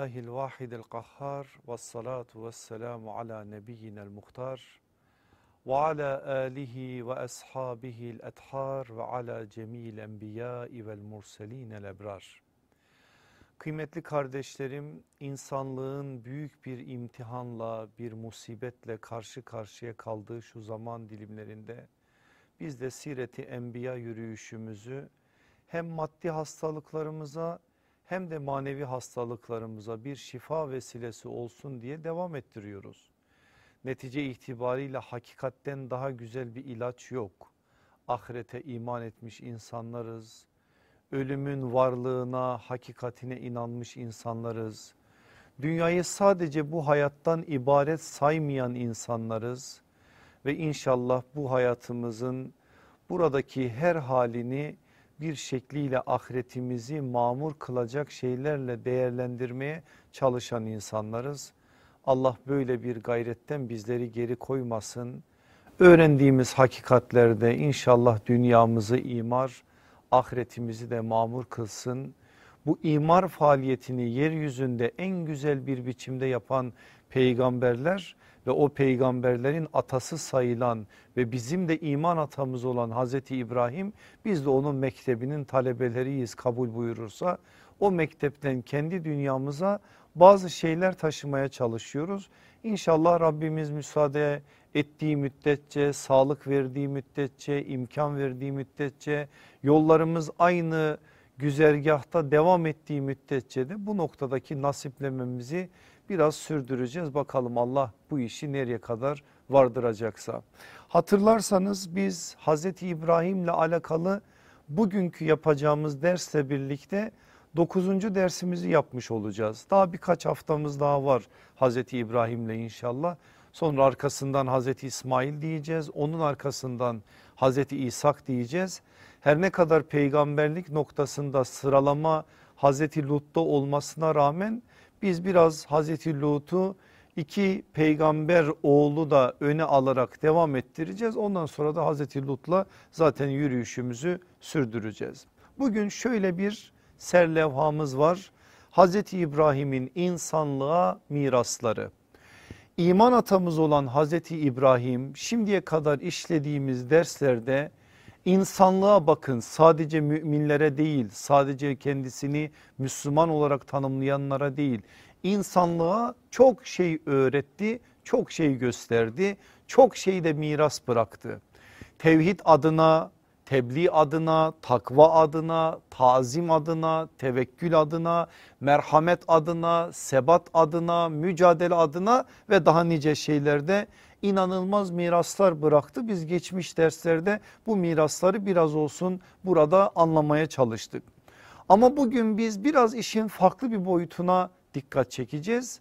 Bismillahirrahmanirrahim. Elhamdülillahil vahidil kahhar ve salatu ve selamu ala nebiyyinel muhtar ve ala alihi ve ashabihil ethar ve ala cemil enbiyai vel murselinel ebrar. Kıymetli kardeşlerim insanlığın büyük bir imtihanla bir musibetle karşı karşıya kaldığı şu zaman dilimlerinde biz de Sireti Enbiya yürüyüşümüzü hem maddi hastalıklarımıza hem de manevi hastalıklarımıza bir şifa vesilesi olsun diye devam ettiriyoruz. Netice itibariyle hakikatten daha güzel bir ilaç yok. Ahirete iman etmiş insanlarız. Ölümün varlığına, hakikatine inanmış insanlarız. Dünyayı sadece bu hayattan ibaret saymayan insanlarız. Ve inşallah bu hayatımızın buradaki her halini bir şekliyle ahiretimizi mamur kılacak şeylerle değerlendirmeye çalışan insanlarız. Allah böyle bir gayretten bizleri geri koymasın. Öğrendiğimiz hakikatlerde inşallah dünyamızı imar, ahiretimizi de mamur kılsın. Bu imar faaliyetini yeryüzünde en güzel bir biçimde yapan peygamberler ve o peygamberlerin atası sayılan ve bizim de iman atamız olan Hazreti İbrahim biz de onun mektebinin talebeleriyiz kabul buyurursa o mektepten kendi dünyamıza bazı şeyler taşımaya çalışıyoruz. İnşallah Rabbimiz müsaade ettiği müddetçe, sağlık verdiği müddetçe, imkan verdiği müddetçe, yollarımız aynı güzergahta devam ettiği müddetçe de bu noktadaki nasiplememizi biraz sürdüreceğiz. Bakalım Allah bu işi nereye kadar vardıracaksa. Hatırlarsanız biz Hazreti İbrahim'le alakalı bugünkü yapacağımız dersle birlikte 9. dersimizi yapmış olacağız. Daha birkaç haftamız daha var Hazreti İbrahim'le inşallah. Sonra arkasından Hazreti İsmail diyeceğiz. Onun arkasından Hazreti İshak diyeceğiz. Her ne kadar peygamberlik noktasında sıralama Hazreti Lut'ta olmasına rağmen biz biraz Hazreti Lut'u iki peygamber oğlu da öne alarak devam ettireceğiz. Ondan sonra da Hazreti Lut'la zaten yürüyüşümüzü sürdüreceğiz. Bugün şöyle bir serlevhamız var. Hazreti İbrahim'in insanlığa mirasları. İman atamız olan Hazreti İbrahim şimdiye kadar işlediğimiz derslerde insanlığa bakın sadece müminlere değil sadece kendisini Müslüman olarak tanımlayanlara değil insanlığa çok şey öğretti çok şey gösterdi çok şey de miras bıraktı. Tevhid adına tebliğ adına, takva adına, tazim adına, tevekkül adına, merhamet adına, sebat adına, mücadele adına ve daha nice şeylerde inanılmaz miraslar bıraktı. Biz geçmiş derslerde bu mirasları biraz olsun burada anlamaya çalıştık. Ama bugün biz biraz işin farklı bir boyutuna dikkat çekeceğiz.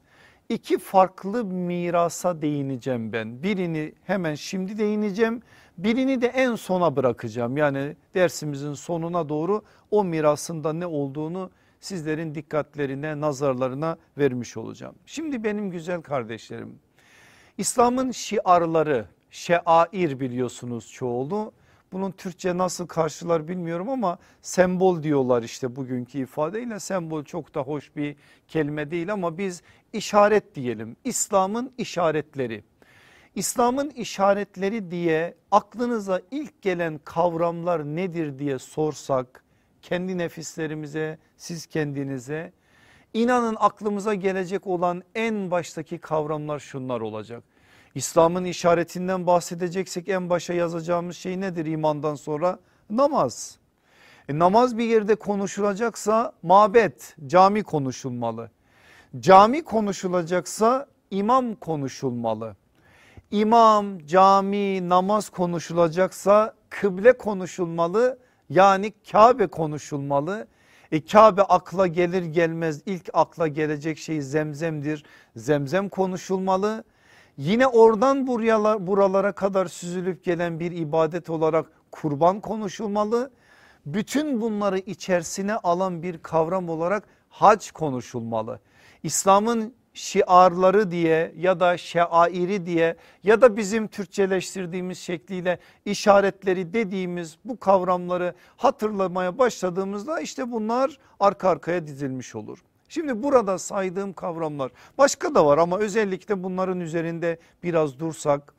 İki farklı mirasa değineceğim ben. Birini hemen şimdi değineceğim. Birini de en sona bırakacağım. Yani dersimizin sonuna doğru o mirasında ne olduğunu sizlerin dikkatlerine, nazarlarına vermiş olacağım. Şimdi benim güzel kardeşlerim İslam'ın şiarları, şeair biliyorsunuz çoğulu. Bunun Türkçe nasıl karşılar bilmiyorum ama sembol diyorlar işte bugünkü ifadeyle. Sembol çok da hoş bir kelime değil ama biz işaret diyelim. İslam'ın işaretleri. İslam'ın işaretleri diye aklınıza ilk gelen kavramlar nedir diye sorsak kendi nefislerimize siz kendinize inanın aklımıza gelecek olan en baştaki kavramlar şunlar olacak. İslam'ın işaretinden bahsedeceksek en başa yazacağımız şey nedir imandan sonra? Namaz. E, namaz bir yerde konuşulacaksa mabet, cami konuşulmalı. Cami konuşulacaksa imam konuşulmalı. İmam, cami, namaz konuşulacaksa kıble konuşulmalı yani Kabe konuşulmalı. E Kabe akla gelir gelmez ilk akla gelecek şey zemzemdir. Zemzem konuşulmalı. Yine oradan buraya, buralara kadar süzülüp gelen bir ibadet olarak kurban konuşulmalı. Bütün bunları içerisine alan bir kavram olarak hac konuşulmalı. İslam'ın şiarları diye ya da şairi diye ya da bizim Türkçeleştirdiğimiz şekliyle işaretleri dediğimiz bu kavramları hatırlamaya başladığımızda işte bunlar arka arkaya dizilmiş olur. Şimdi burada saydığım kavramlar başka da var ama özellikle bunların üzerinde biraz dursak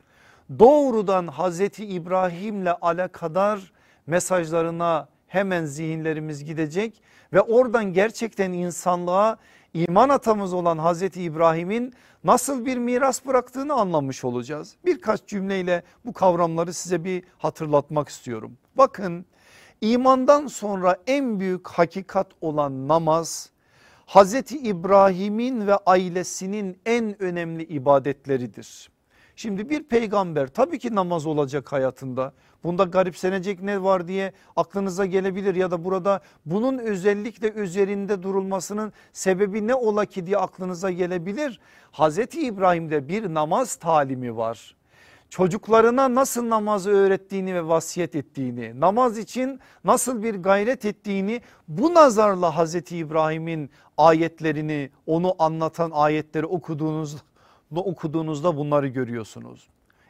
doğrudan Hazreti İbrahim'le alakadar mesajlarına hemen zihinlerimiz gidecek ve oradan gerçekten insanlığa iman atamız olan Hazreti İbrahim'in nasıl bir miras bıraktığını anlamış olacağız. Birkaç cümleyle bu kavramları size bir hatırlatmak istiyorum. Bakın imandan sonra en büyük hakikat olan namaz Hazreti İbrahim'in ve ailesinin en önemli ibadetleridir. Şimdi bir peygamber tabii ki namaz olacak hayatında. Bunda garipsenecek ne var diye aklınıza gelebilir ya da burada bunun özellikle üzerinde durulmasının sebebi ne ola ki diye aklınıza gelebilir. Hazreti İbrahim'de bir namaz talimi var çocuklarına nasıl namazı öğrettiğini ve vasiyet ettiğini, namaz için nasıl bir gayret ettiğini bu nazarla Hazreti İbrahim'in ayetlerini onu anlatan ayetleri okuduğunuzda, okuduğunuzda bunları görüyorsunuz.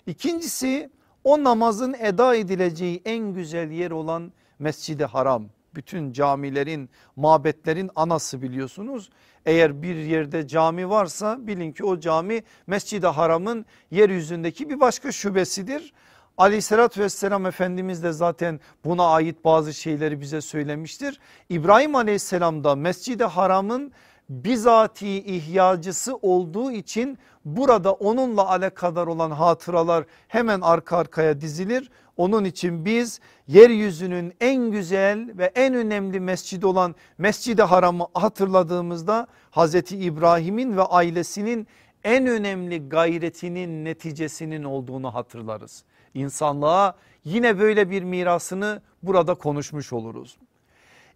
İkincisi o namazın eda edileceği en güzel yer olan Mescid-i Haram. Bütün camilerin, mabetlerin anası biliyorsunuz. Eğer bir yerde cami varsa bilin ki o cami Mescid-i Haram'ın yeryüzündeki bir başka şubesidir. Aleyhissalatü vesselam Efendimiz de zaten buna ait bazı şeyleri bize söylemiştir. İbrahim aleyhisselam da Mescid-i Haram'ın bizatihi ihyacısı olduğu için burada onunla alakadar olan hatıralar hemen arka arkaya dizilir. Onun için biz yeryüzünün en güzel ve en önemli mescidi olan Mescid-i Haram'ı hatırladığımızda Hazreti İbrahim'in ve ailesinin en önemli gayretinin neticesinin olduğunu hatırlarız. İnsanlığa yine böyle bir mirasını burada konuşmuş oluruz.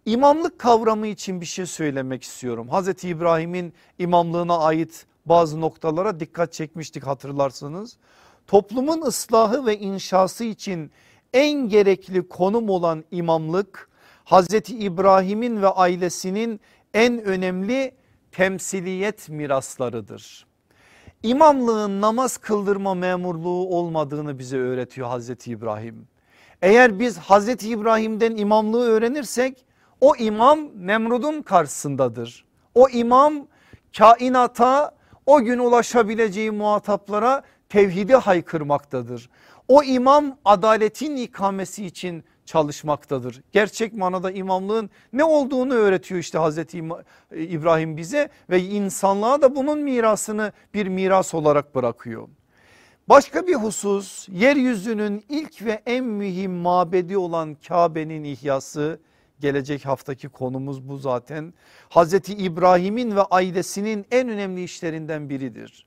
İmamlık kavramı için bir şey söylemek istiyorum. Hazreti İbrahim'in imamlığına ait bazı noktalara dikkat çekmiştik hatırlarsınız. Toplumun ıslahı ve inşası için en gerekli konum olan imamlık Hazreti İbrahim'in ve ailesinin en önemli temsiliyet miraslarıdır. İmamlığın namaz kıldırma memurluğu olmadığını bize öğretiyor Hazreti İbrahim. Eğer biz Hazreti İbrahim'den imamlığı öğrenirsek o imam Nemrud'un karşısındadır. O imam kainata o gün ulaşabileceği muhataplara tevhidi haykırmaktadır. O imam adaletin ikamesi için çalışmaktadır. Gerçek manada imamlığın ne olduğunu öğretiyor işte Hazreti İbrahim bize ve insanlığa da bunun mirasını bir miras olarak bırakıyor. Başka bir husus yeryüzünün ilk ve en mühim mabedi olan Kabe'nin ihyası gelecek haftaki konumuz bu zaten. Hazreti İbrahim'in ve ailesinin en önemli işlerinden biridir.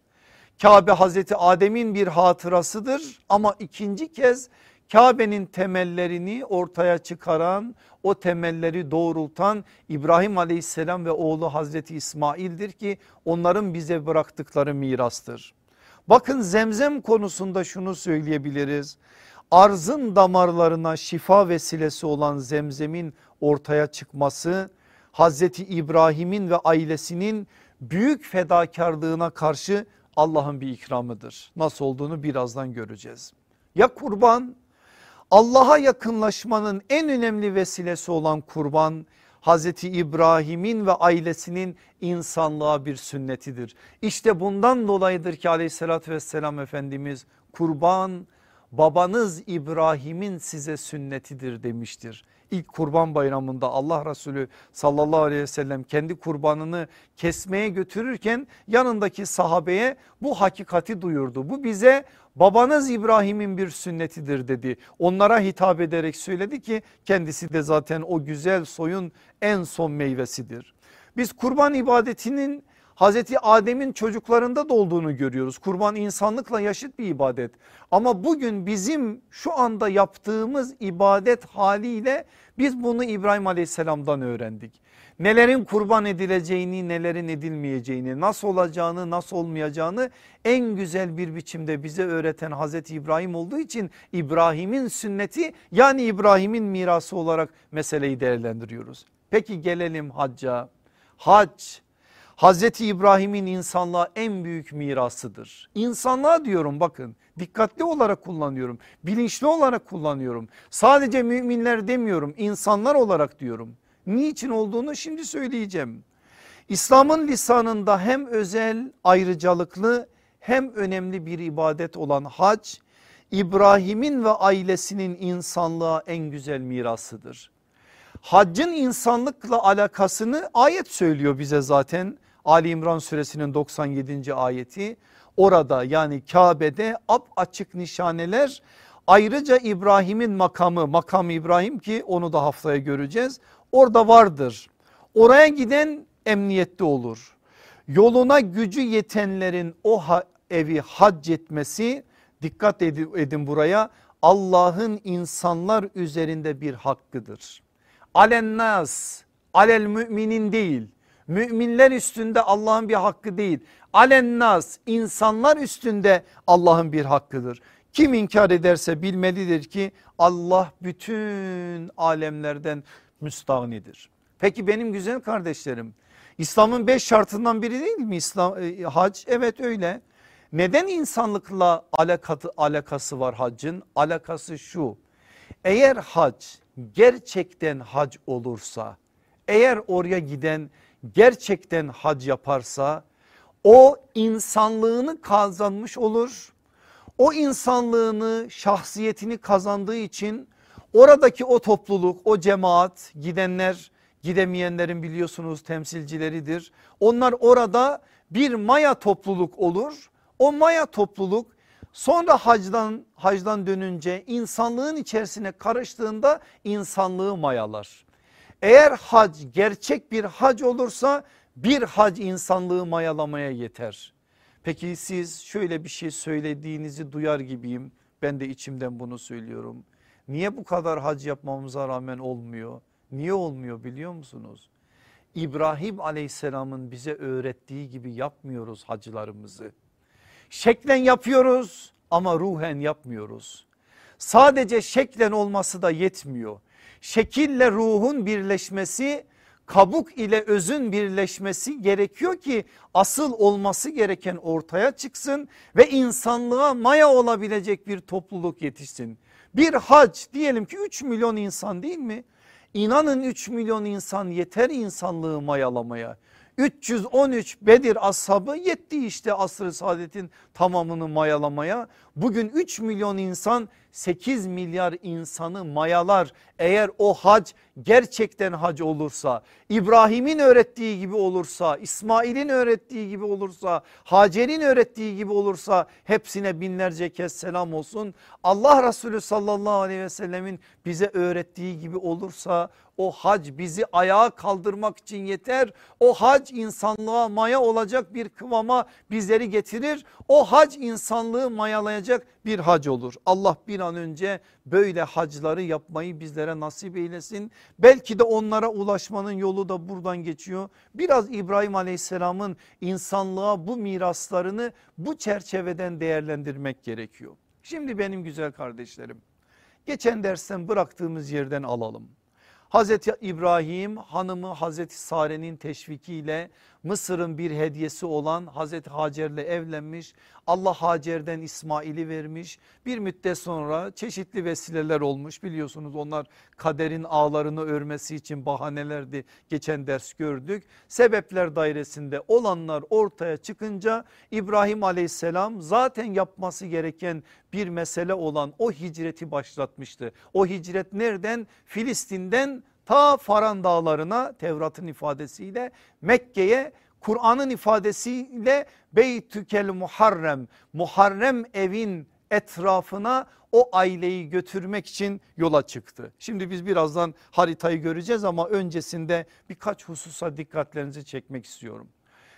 Kabe Hazreti Adem'in bir hatırasıdır ama ikinci kez Kabe'nin temellerini ortaya çıkaran o temelleri doğrultan İbrahim aleyhisselam ve oğlu Hazreti İsmail'dir ki onların bize bıraktıkları mirastır. Bakın zemzem konusunda şunu söyleyebiliriz. Arzın damarlarına şifa vesilesi olan zemzemin ortaya çıkması Hazreti İbrahim'in ve ailesinin büyük fedakarlığına karşı Allah'ın bir ikramıdır. Nasıl olduğunu birazdan göreceğiz. Ya kurban Allah'a yakınlaşmanın en önemli vesilesi olan kurban Hazreti İbrahim'in ve ailesinin insanlığa bir sünnetidir. İşte bundan dolayıdır ki aleyhissalatü vesselam Efendimiz kurban babanız İbrahim'in size sünnetidir demiştir. İlk kurban bayramında Allah Resulü sallallahu aleyhi ve sellem kendi kurbanını kesmeye götürürken yanındaki sahabeye bu hakikati duyurdu. Bu bize babanız İbrahim'in bir sünnetidir dedi. Onlara hitap ederek söyledi ki kendisi de zaten o güzel soyun en son meyvesidir. Biz kurban ibadetinin Hazreti Adem'in çocuklarında da olduğunu görüyoruz. Kurban insanlıkla yaşıt bir ibadet. Ama bugün bizim şu anda yaptığımız ibadet haliyle biz bunu İbrahim Aleyhisselam'dan öğrendik. Nelerin kurban edileceğini nelerin edilmeyeceğini nasıl olacağını nasıl olmayacağını en güzel bir biçimde bize öğreten Hazreti İbrahim olduğu için İbrahim'in sünneti yani İbrahim'in mirası olarak meseleyi değerlendiriyoruz. Peki gelelim hacca. Hac Hazreti İbrahim'in insanlığa en büyük mirasıdır. İnsanlığa diyorum bakın dikkatli olarak kullanıyorum. Bilinçli olarak kullanıyorum. Sadece müminler demiyorum insanlar olarak diyorum. Niçin olduğunu şimdi söyleyeceğim. İslam'ın lisanında hem özel ayrıcalıklı hem önemli bir ibadet olan hac İbrahim'in ve ailesinin insanlığa en güzel mirasıdır. Haccın insanlıkla alakasını ayet söylüyor bize zaten. Ali İmran suresinin 97. ayeti. Orada yani Kabe'de ap açık nişaneler ayrıca İbrahim'in makamı makam İbrahim ki onu da haftaya göreceğiz. Orada vardır. Oraya giden emniyette olur. Yoluna gücü yetenlerin o evi hac etmesi dikkat edin buraya Allah'ın insanlar üzerinde bir hakkıdır. Alennas alel müminin değil müminler üstünde Allah'ın bir hakkı değil. Alennas insanlar üstünde Allah'ın bir hakkıdır. Kim inkar ederse bilmelidir ki Allah bütün alemlerden müstahnidir. Peki benim güzel kardeşlerim İslam'ın beş şartından biri değil mi İslam e, hac? Evet öyle. Neden insanlıkla alakası, alakası var haccın? Alakası şu. Eğer hac gerçekten hac olursa, eğer oraya giden gerçekten hac yaparsa o insanlığını kazanmış olur. O insanlığını şahsiyetini kazandığı için oradaki o topluluk o cemaat gidenler gidemeyenlerin biliyorsunuz temsilcileridir. Onlar orada bir maya topluluk olur. O maya topluluk sonra hacdan, hacdan dönünce insanlığın içerisine karıştığında insanlığı mayalar. Eğer hac gerçek bir hac olursa bir hac insanlığı mayalamaya yeter. Peki siz şöyle bir şey söylediğinizi duyar gibiyim. Ben de içimden bunu söylüyorum. Niye bu kadar hac yapmamıza rağmen olmuyor? Niye olmuyor biliyor musunuz? İbrahim aleyhisselamın bize öğrettiği gibi yapmıyoruz hacılarımızı. Şeklen yapıyoruz ama ruhen yapmıyoruz. Sadece şeklen olması da yetmiyor. Şekille ruhun birleşmesi kabuk ile özün birleşmesi gerekiyor ki asıl olması gereken ortaya çıksın ve insanlığa maya olabilecek bir topluluk yetişsin. Bir hac diyelim ki 3 milyon insan değil mi? İnanın 3 milyon insan yeter insanlığı mayalamaya. 313 Bedir ashabı yetti işte asr-ı saadetin tamamını mayalamaya. Bugün 3 milyon insan 8 milyar insanı mayalar eğer o hac gerçekten hac olursa İbrahim'in öğrettiği gibi olursa İsmail'in öğrettiği gibi olursa Hacer'in öğrettiği gibi olursa hepsine binlerce kez selam olsun. Allah Resulü sallallahu aleyhi ve sellemin bize öğrettiği gibi olursa o hac bizi ayağa kaldırmak için yeter. O hac insanlığa maya olacak bir kıvama bizleri getirir. O hac insanlığı mayalayacak bir hac olur. Allah bir an önce böyle hacları yapmayı bizlere nasip eylesin. Belki de onlara ulaşmanın yolu da buradan geçiyor. Biraz İbrahim aleyhisselamın insanlığa bu miraslarını bu çerçeveden değerlendirmek gerekiyor. Şimdi benim güzel kardeşlerim geçen dersten bıraktığımız yerden alalım. Hazreti İbrahim hanımı Hazreti Sare'nin teşvikiyle Mısır'ın bir hediyesi olan Hazreti Hacer'le evlenmiş. Allah Hacer'den İsmail'i vermiş. Bir müddet sonra çeşitli vesileler olmuş biliyorsunuz onlar kaderin ağlarını örmesi için bahanelerdi geçen ders gördük. Sebepler dairesinde olanlar ortaya çıkınca İbrahim aleyhisselam zaten yapması gereken bir mesele olan o hicreti başlatmıştı. O hicret nereden? Filistin'den ta Faran dağlarına Tevrat'ın ifadesiyle Mekke'ye Kur'an'ın ifadesiyle Beytükel Muharrem Muharrem evin etrafına o aileyi götürmek için yola çıktı. Şimdi biz birazdan haritayı göreceğiz ama öncesinde birkaç hususa dikkatlerinizi çekmek istiyorum.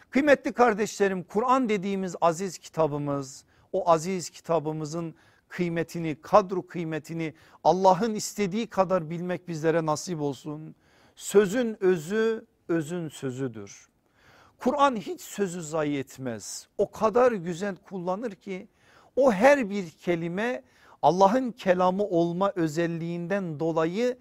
Kıymetli kardeşlerim Kur'an dediğimiz aziz kitabımız o aziz kitabımızın kıymetini, kadru kıymetini Allah'ın istediği kadar bilmek bizlere nasip olsun. Sözün özü özün sözüdür. Kur'an hiç sözü zayi etmez. O kadar güzel kullanır ki o her bir kelime Allah'ın kelamı olma özelliğinden dolayı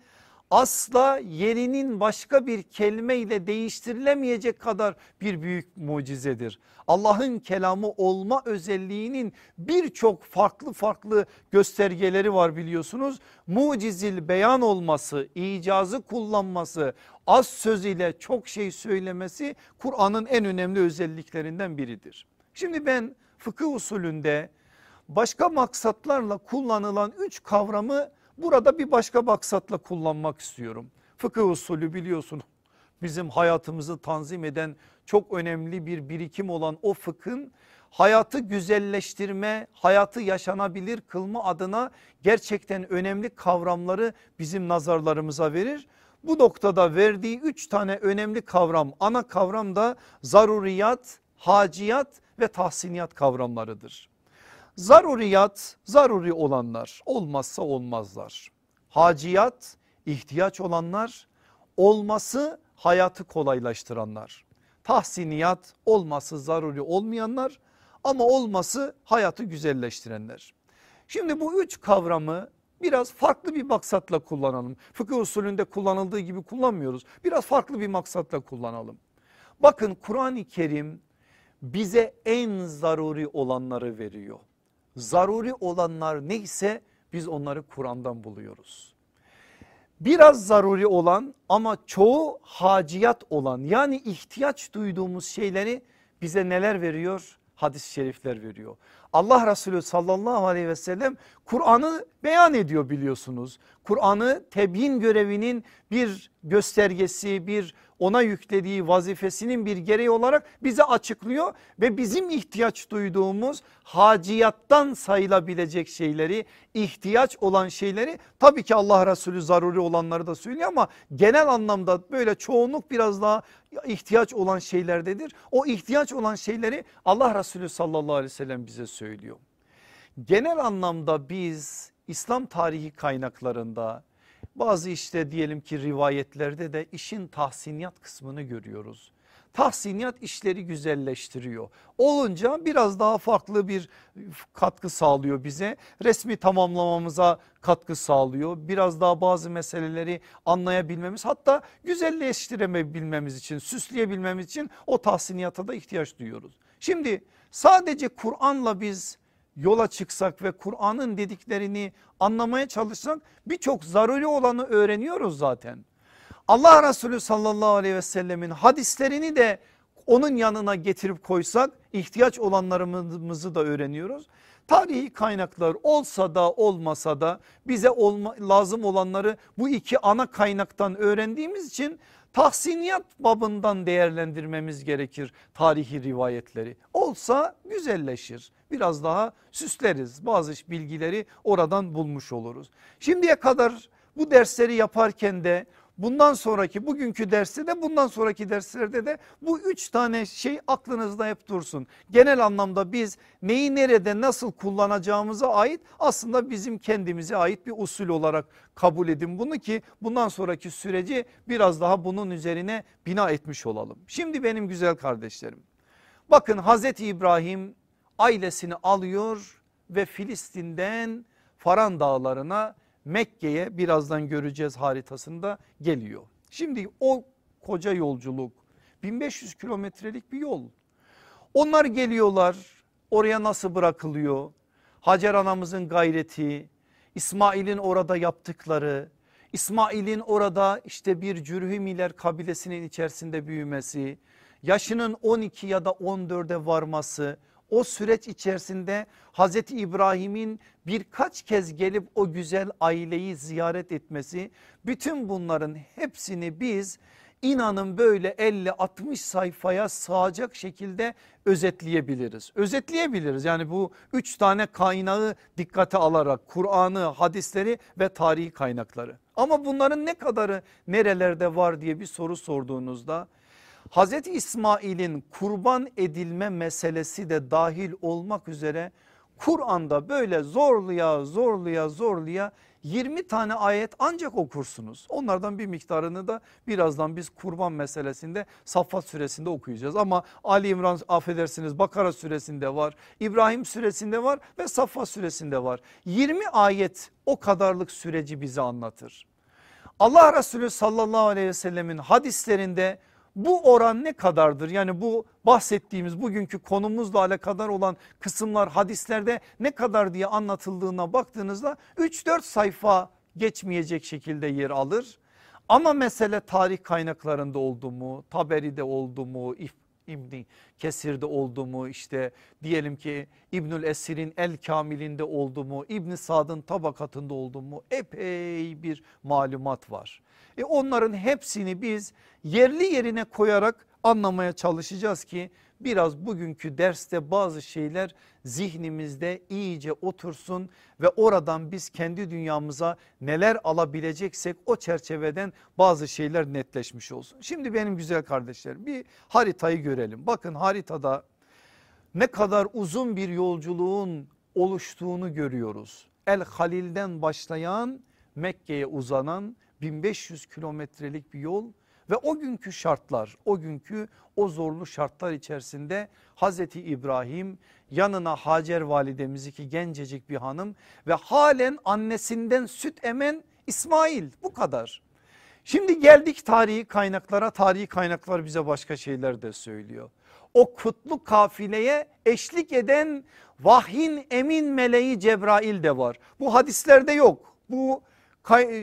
asla yerinin başka bir kelimeyle değiştirilemeyecek kadar bir büyük mucizedir. Allah'ın kelamı olma özelliğinin birçok farklı farklı göstergeleri var biliyorsunuz. Mucizil beyan olması, icazı kullanması, az söz ile çok şey söylemesi Kur'an'ın en önemli özelliklerinden biridir. Şimdi ben fıkıh usulünde başka maksatlarla kullanılan üç kavramı burada bir başka maksatla kullanmak istiyorum. Fıkıh usulü biliyorsun bizim hayatımızı tanzim eden çok önemli bir birikim olan o fıkhın hayatı güzelleştirme, hayatı yaşanabilir kılma adına gerçekten önemli kavramları bizim nazarlarımıza verir. Bu noktada verdiği üç tane önemli kavram ana kavram da zaruriyat, haciyat ve tahsiniyat kavramlarıdır. Zaruriyat zaruri olanlar olmazsa olmazlar. Haciyat ihtiyaç olanlar olması hayatı kolaylaştıranlar. Tahsiniyat olması zaruri olmayanlar ama olması hayatı güzelleştirenler. Şimdi bu üç kavramı biraz farklı bir maksatla kullanalım. Fıkıh usulünde kullanıldığı gibi kullanmıyoruz. Biraz farklı bir maksatla kullanalım. Bakın Kur'an-ı Kerim bize en zaruri olanları veriyor. Zaruri olanlar neyse biz onları Kur'an'dan buluyoruz. Biraz zaruri olan ama çoğu haciyat olan yani ihtiyaç duyduğumuz şeyleri bize neler veriyor? Hadis-i şerifler veriyor. Allah Resulü sallallahu aleyhi ve sellem Kur'an'ı beyan ediyor biliyorsunuz. Kur'an'ı tebyin görevinin bir göstergesi bir ona yüklediği vazifesinin bir gereği olarak bize açıklıyor ve bizim ihtiyaç duyduğumuz haciyattan sayılabilecek şeyleri ihtiyaç olan şeyleri tabii ki Allah Resulü zaruri olanları da söylüyor ama genel anlamda böyle çoğunluk biraz daha ihtiyaç olan şeylerdedir. O ihtiyaç olan şeyleri Allah Resulü sallallahu aleyhi ve sellem bize söylüyor. Genel anlamda biz İslam tarihi kaynaklarında bazı işte diyelim ki rivayetlerde de işin tahsiniyat kısmını görüyoruz. Tahsiniyat işleri güzelleştiriyor. Olunca biraz daha farklı bir katkı sağlıyor bize. Resmi tamamlamamıza katkı sağlıyor. Biraz daha bazı meseleleri anlayabilmemiz hatta güzelleştirebilmemiz için süsleyebilmemiz için o tahsiniyata da ihtiyaç duyuyoruz. Şimdi sadece Kur'an'la biz yola çıksak ve Kur'an'ın dediklerini anlamaya çalışsak birçok zaruri olanı öğreniyoruz zaten. Allah Resulü sallallahu aleyhi ve sellemin hadislerini de onun yanına getirip koysak ihtiyaç olanlarımızı da öğreniyoruz. Tarihi kaynaklar olsa da olmasa da bize olma, lazım olanları bu iki ana kaynaktan öğrendiğimiz için tahsiniyat babından değerlendirmemiz gerekir tarihi rivayetleri. Olsa güzelleşir biraz daha süsleriz bazı bilgileri oradan bulmuş oluruz. Şimdiye kadar bu dersleri yaparken de bundan sonraki bugünkü derste de bundan sonraki derslerde de bu üç tane şey aklınızda hep dursun. Genel anlamda biz neyi nerede nasıl kullanacağımıza ait aslında bizim kendimize ait bir usul olarak kabul edin bunu ki bundan sonraki süreci biraz daha bunun üzerine bina etmiş olalım. Şimdi benim güzel kardeşlerim bakın Hazreti İbrahim ailesini alıyor ve Filistin'den Faran dağlarına Mekke'ye birazdan göreceğiz haritasında geliyor. Şimdi o koca yolculuk 1500 kilometrelik bir yol. Onlar geliyorlar oraya nasıl bırakılıyor? Hacer anamızın gayreti, İsmail'in orada yaptıkları, İsmail'in orada işte bir Cürhümiler kabilesinin içerisinde büyümesi, yaşının 12 ya da 14'e varması, o süreç içerisinde Hazreti İbrahim'in birkaç kez gelip o güzel aileyi ziyaret etmesi bütün bunların hepsini biz inanın böyle 50-60 sayfaya sığacak şekilde özetleyebiliriz. Özetleyebiliriz yani bu üç tane kaynağı dikkate alarak Kur'an'ı, hadisleri ve tarihi kaynakları. Ama bunların ne kadarı nerelerde var diye bir soru sorduğunuzda Hazreti İsmail'in kurban edilme meselesi de dahil olmak üzere Kur'an'da böyle zorluya zorluya zorluya 20 tane ayet ancak okursunuz. Onlardan bir miktarını da birazdan biz kurban meselesinde Saffat suresinde okuyacağız. Ama Ali İmran affedersiniz Bakara suresinde var, İbrahim suresinde var ve Saffat suresinde var. 20 ayet o kadarlık süreci bize anlatır. Allah Resulü sallallahu aleyhi ve sellemin hadislerinde bu oran ne kadardır? Yani bu bahsettiğimiz bugünkü konumuzla alakadar olan kısımlar hadislerde ne kadar diye anlatıldığına baktığınızda 3-4 sayfa geçmeyecek şekilde yer alır. Ama mesele tarih kaynaklarında oldu mu, Taberi'de oldu mu, İbni Kesir'de oldu mu işte diyelim ki İbnül Esir'in El Kamil'inde oldu mu İbn Sad'ın tabakatında oldu mu epey bir malumat var. E onların hepsini biz yerli yerine koyarak anlamaya çalışacağız ki biraz bugünkü derste bazı şeyler zihnimizde iyice otursun ve oradan biz kendi dünyamıza neler alabileceksek o çerçeveden bazı şeyler netleşmiş olsun. Şimdi benim güzel kardeşlerim bir haritayı görelim. Bakın haritada ne kadar uzun bir yolculuğun oluştuğunu görüyoruz. El Halil'den başlayan Mekke'ye uzanan 1500 kilometrelik bir yol ve o günkü şartlar o günkü o zorlu şartlar içerisinde Hazreti İbrahim yanına Hacer validemizi ki gencecik bir hanım ve halen annesinden süt emen İsmail bu kadar. Şimdi geldik tarihi kaynaklara tarihi kaynaklar bize başka şeyler de söylüyor. O kutlu kafileye eşlik eden vahyin emin meleği Cebrail de var. Bu hadislerde yok. Bu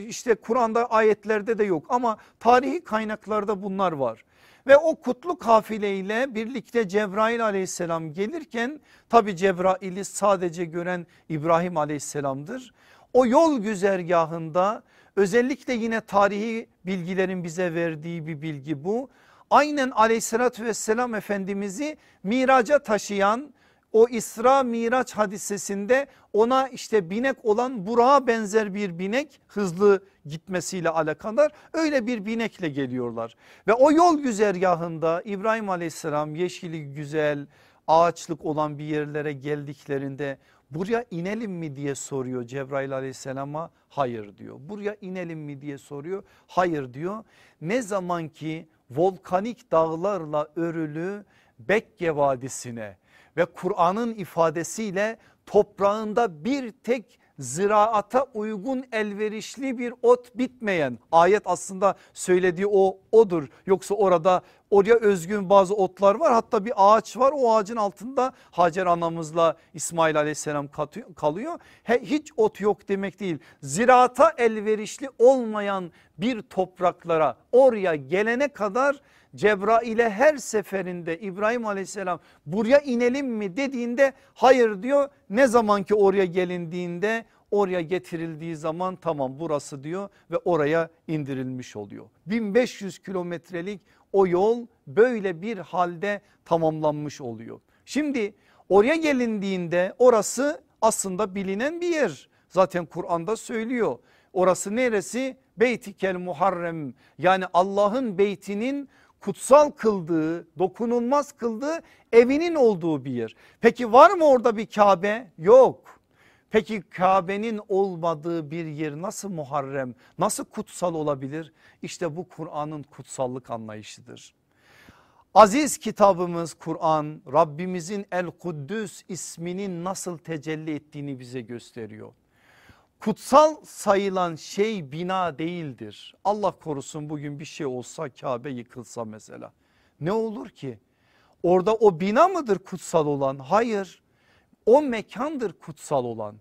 işte Kur'an'da ayetlerde de yok ama tarihi kaynaklarda bunlar var. Ve o kutlu kafile ile birlikte Cebrail aleyhisselam gelirken tabi Cebrail'i sadece gören İbrahim aleyhisselamdır. O yol güzergahında özellikle yine tarihi bilgilerin bize verdiği bir bilgi bu. Aynen aleyhissalatü vesselam efendimizi miraca taşıyan o İsra Miraç hadisesinde ona işte binek olan Burak'a benzer bir binek hızlı gitmesiyle alakadar öyle bir binekle geliyorlar. Ve o yol güzergahında İbrahim aleyhisselam yeşili güzel ağaçlık olan bir yerlere geldiklerinde buraya inelim mi diye soruyor Cebrail aleyhisselama hayır diyor. Buraya inelim mi diye soruyor hayır diyor. Ne zaman ki volkanik dağlarla örülü Bekke Vadisi'ne ve Kur'an'ın ifadesiyle toprağında bir tek ziraata uygun elverişli bir ot bitmeyen ayet aslında söylediği o odur. Yoksa orada oraya özgün bazı otlar var hatta bir ağaç var o ağacın altında Hacer anamızla İsmail aleyhisselam kalıyor. He, hiç ot yok demek değil ziraata elverişli olmayan bir topraklara oraya gelene kadar Cebrail'e her seferinde İbrahim aleyhisselam buraya inelim mi dediğinde hayır diyor. Ne zaman ki oraya gelindiğinde oraya getirildiği zaman tamam burası diyor ve oraya indirilmiş oluyor. 1500 kilometrelik o yol böyle bir halde tamamlanmış oluyor. Şimdi oraya gelindiğinde orası aslında bilinen bir yer. Zaten Kur'an'da söylüyor. Orası neresi? Beytikel Muharrem yani Allah'ın beytinin kutsal kıldığı, dokunulmaz kıldığı evinin olduğu bir yer. Peki var mı orada bir Kabe? Yok. Peki Kabe'nin olmadığı bir yer nasıl muharrem, nasıl kutsal olabilir? İşte bu Kur'an'ın kutsallık anlayışıdır. Aziz kitabımız Kur'an Rabbimizin El Kuddüs isminin nasıl tecelli ettiğini bize gösteriyor. Kutsal sayılan şey bina değildir. Allah korusun bugün bir şey olsa Kabe yıkılsa mesela. Ne olur ki? Orada o bina mıdır kutsal olan? Hayır. O mekandır kutsal olan.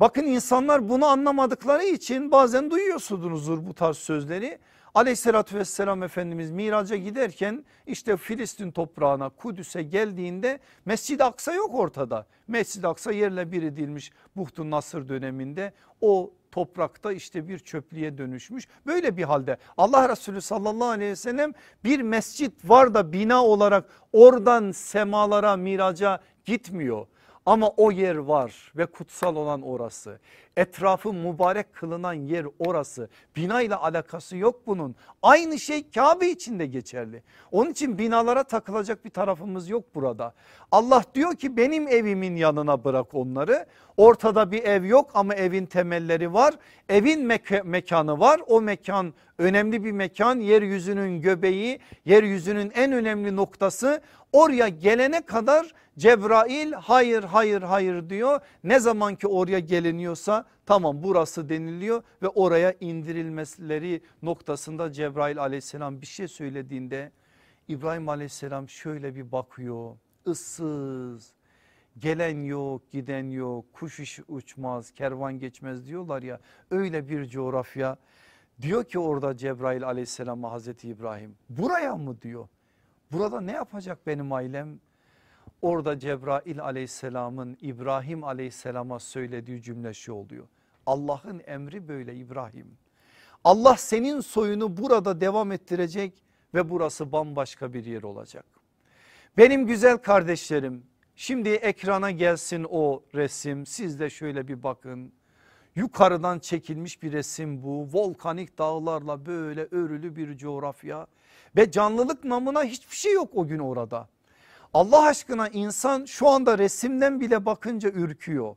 Bakın insanlar bunu anlamadıkları için bazen duyuyorsunuzdur bu tarz sözleri. Aleyhissalatü vesselam Efendimiz miraca giderken işte Filistin toprağına Kudüs'e geldiğinde Mescid-i Aksa yok ortada. Mescid-i Aksa yerle bir edilmiş Buhtun Nasır döneminde o toprakta işte bir çöplüğe dönüşmüş. Böyle bir halde Allah Resulü sallallahu aleyhi ve sellem bir mescit var da bina olarak oradan semalara miraca gitmiyor. Ama o yer var ve kutsal olan orası. Etrafı mübarek kılınan yer orası. Bina ile alakası yok bunun. Aynı şey Kabe için de geçerli. Onun için binalara takılacak bir tarafımız yok burada. Allah diyor ki benim evimin yanına bırak onları. Ortada bir ev yok ama evin temelleri var. Evin mek mekanı var. O mekan önemli bir mekan. Yeryüzünün göbeği, yeryüzünün en önemli noktası. Oraya gelene kadar Cebrail hayır hayır hayır diyor. Ne zaman ki oraya geliniyorsa tamam burası deniliyor ve oraya indirilmeleri noktasında Cebrail aleyhisselam bir şey söylediğinde İbrahim aleyhisselam şöyle bir bakıyor. Issız gelen yok giden yok kuş uçmaz kervan geçmez diyorlar ya. Öyle bir coğrafya. Diyor ki orada Cebrail aleyhisselama Hazreti İbrahim buraya mı? diyor. Burada ne yapacak benim ailem orada Cebrail aleyhisselamın İbrahim aleyhisselama söylediği cümle şu oluyor Allah'ın emri böyle İbrahim Allah senin soyunu burada devam ettirecek ve burası bambaşka bir yer olacak. Benim güzel kardeşlerim şimdi ekrana gelsin o resim siz de şöyle bir bakın. Yukarıdan çekilmiş bir resim bu volkanik dağlarla böyle örülü bir coğrafya ve canlılık namına hiçbir şey yok o gün orada. Allah aşkına insan şu anda resimden bile bakınca ürküyor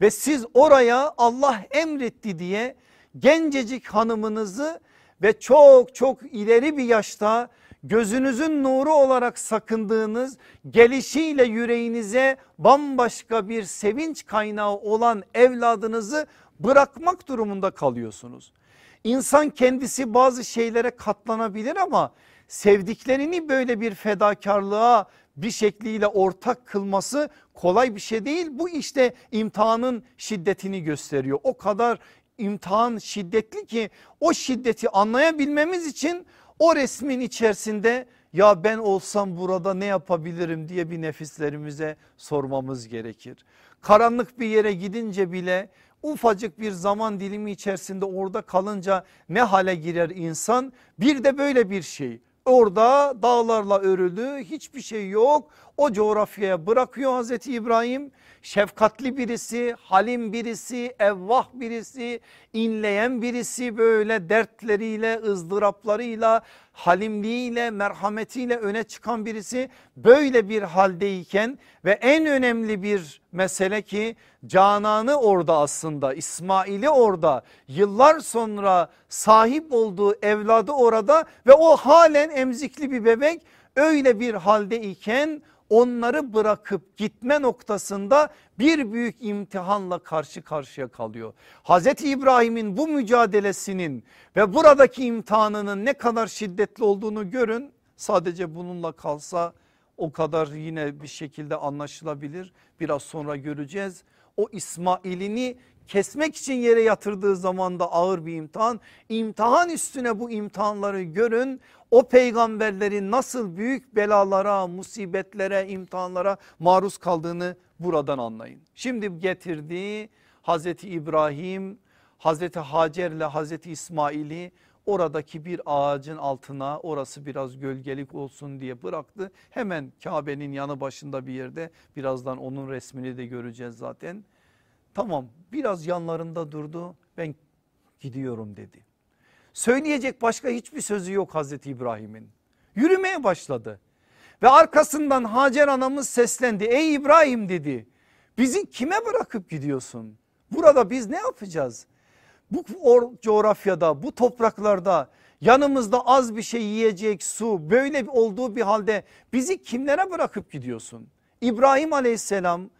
ve siz oraya Allah emretti diye gencecik hanımınızı ve çok çok ileri bir yaşta gözünüzün nuru olarak sakındığınız gelişiyle yüreğinize bambaşka bir sevinç kaynağı olan evladınızı bırakmak durumunda kalıyorsunuz. İnsan kendisi bazı şeylere katlanabilir ama sevdiklerini böyle bir fedakarlığa bir şekliyle ortak kılması kolay bir şey değil. Bu işte imtihanın şiddetini gösteriyor. O kadar imtihan şiddetli ki o şiddeti anlayabilmemiz için o resmin içerisinde ya ben olsam burada ne yapabilirim diye bir nefislerimize sormamız gerekir. Karanlık bir yere gidince bile ufacık bir zaman dilimi içerisinde orada kalınca ne hale girer insan bir de böyle bir şey orada dağlarla örülü hiçbir şey yok o coğrafyaya bırakıyor Hazreti İbrahim. Şefkatli birisi, halim birisi, evvah birisi, inleyen birisi böyle dertleriyle, ızdıraplarıyla, halimliğiyle, merhametiyle öne çıkan birisi böyle bir haldeyken ve en önemli bir mesele ki Canan'ı orada aslında İsmail'i orada yıllar sonra sahip olduğu evladı orada ve o halen emzikli bir bebek öyle bir halde iken onları bırakıp gitme noktasında bir büyük imtihanla karşı karşıya kalıyor. Hazreti İbrahim'in bu mücadelesinin ve buradaki imtihanının ne kadar şiddetli olduğunu görün. Sadece bununla kalsa o kadar yine bir şekilde anlaşılabilir. Biraz sonra göreceğiz. O İsmail'ini kesmek için yere yatırdığı zaman da ağır bir imtihan. İmtihan üstüne bu imtihanları görün. O peygamberlerin nasıl büyük belalara, musibetlere, imtihanlara maruz kaldığını buradan anlayın. Şimdi getirdiği Hazreti İbrahim, Hazreti Hacer ile Hazreti İsmail'i oradaki bir ağacın altına orası biraz gölgelik olsun diye bıraktı. Hemen Kabe'nin yanı başında bir yerde birazdan onun resmini de göreceğiz zaten. Tamam biraz yanlarında durdu ben gidiyorum dedi. Söyleyecek başka hiçbir sözü yok Hazreti İbrahim'in. Yürümeye başladı. Ve arkasından Hacer anamız seslendi. Ey İbrahim dedi. Bizi kime bırakıp gidiyorsun? Burada biz ne yapacağız? Bu coğrafyada, bu topraklarda yanımızda az bir şey yiyecek su böyle olduğu bir halde bizi kimlere bırakıp gidiyorsun? İbrahim aleyhisselam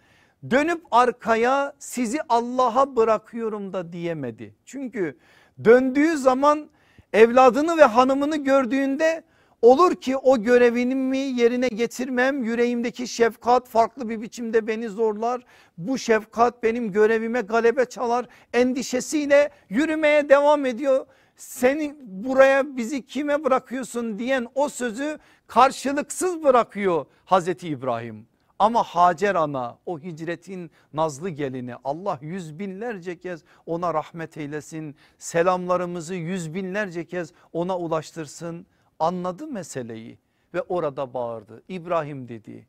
dönüp arkaya sizi Allah'a bırakıyorum da diyemedi. Çünkü döndüğü zaman evladını ve hanımını gördüğünde olur ki o görevini mi yerine getirmem yüreğimdeki şefkat farklı bir biçimde beni zorlar. Bu şefkat benim görevime galebe çalar endişesiyle yürümeye devam ediyor. Seni buraya bizi kime bırakıyorsun diyen o sözü karşılıksız bırakıyor Hazreti İbrahim. Ama Hacer ana o hicretin nazlı gelini Allah yüz binlerce kez ona rahmet eylesin. Selamlarımızı yüz binlerce kez ona ulaştırsın. Anladı meseleyi ve orada bağırdı. İbrahim dedi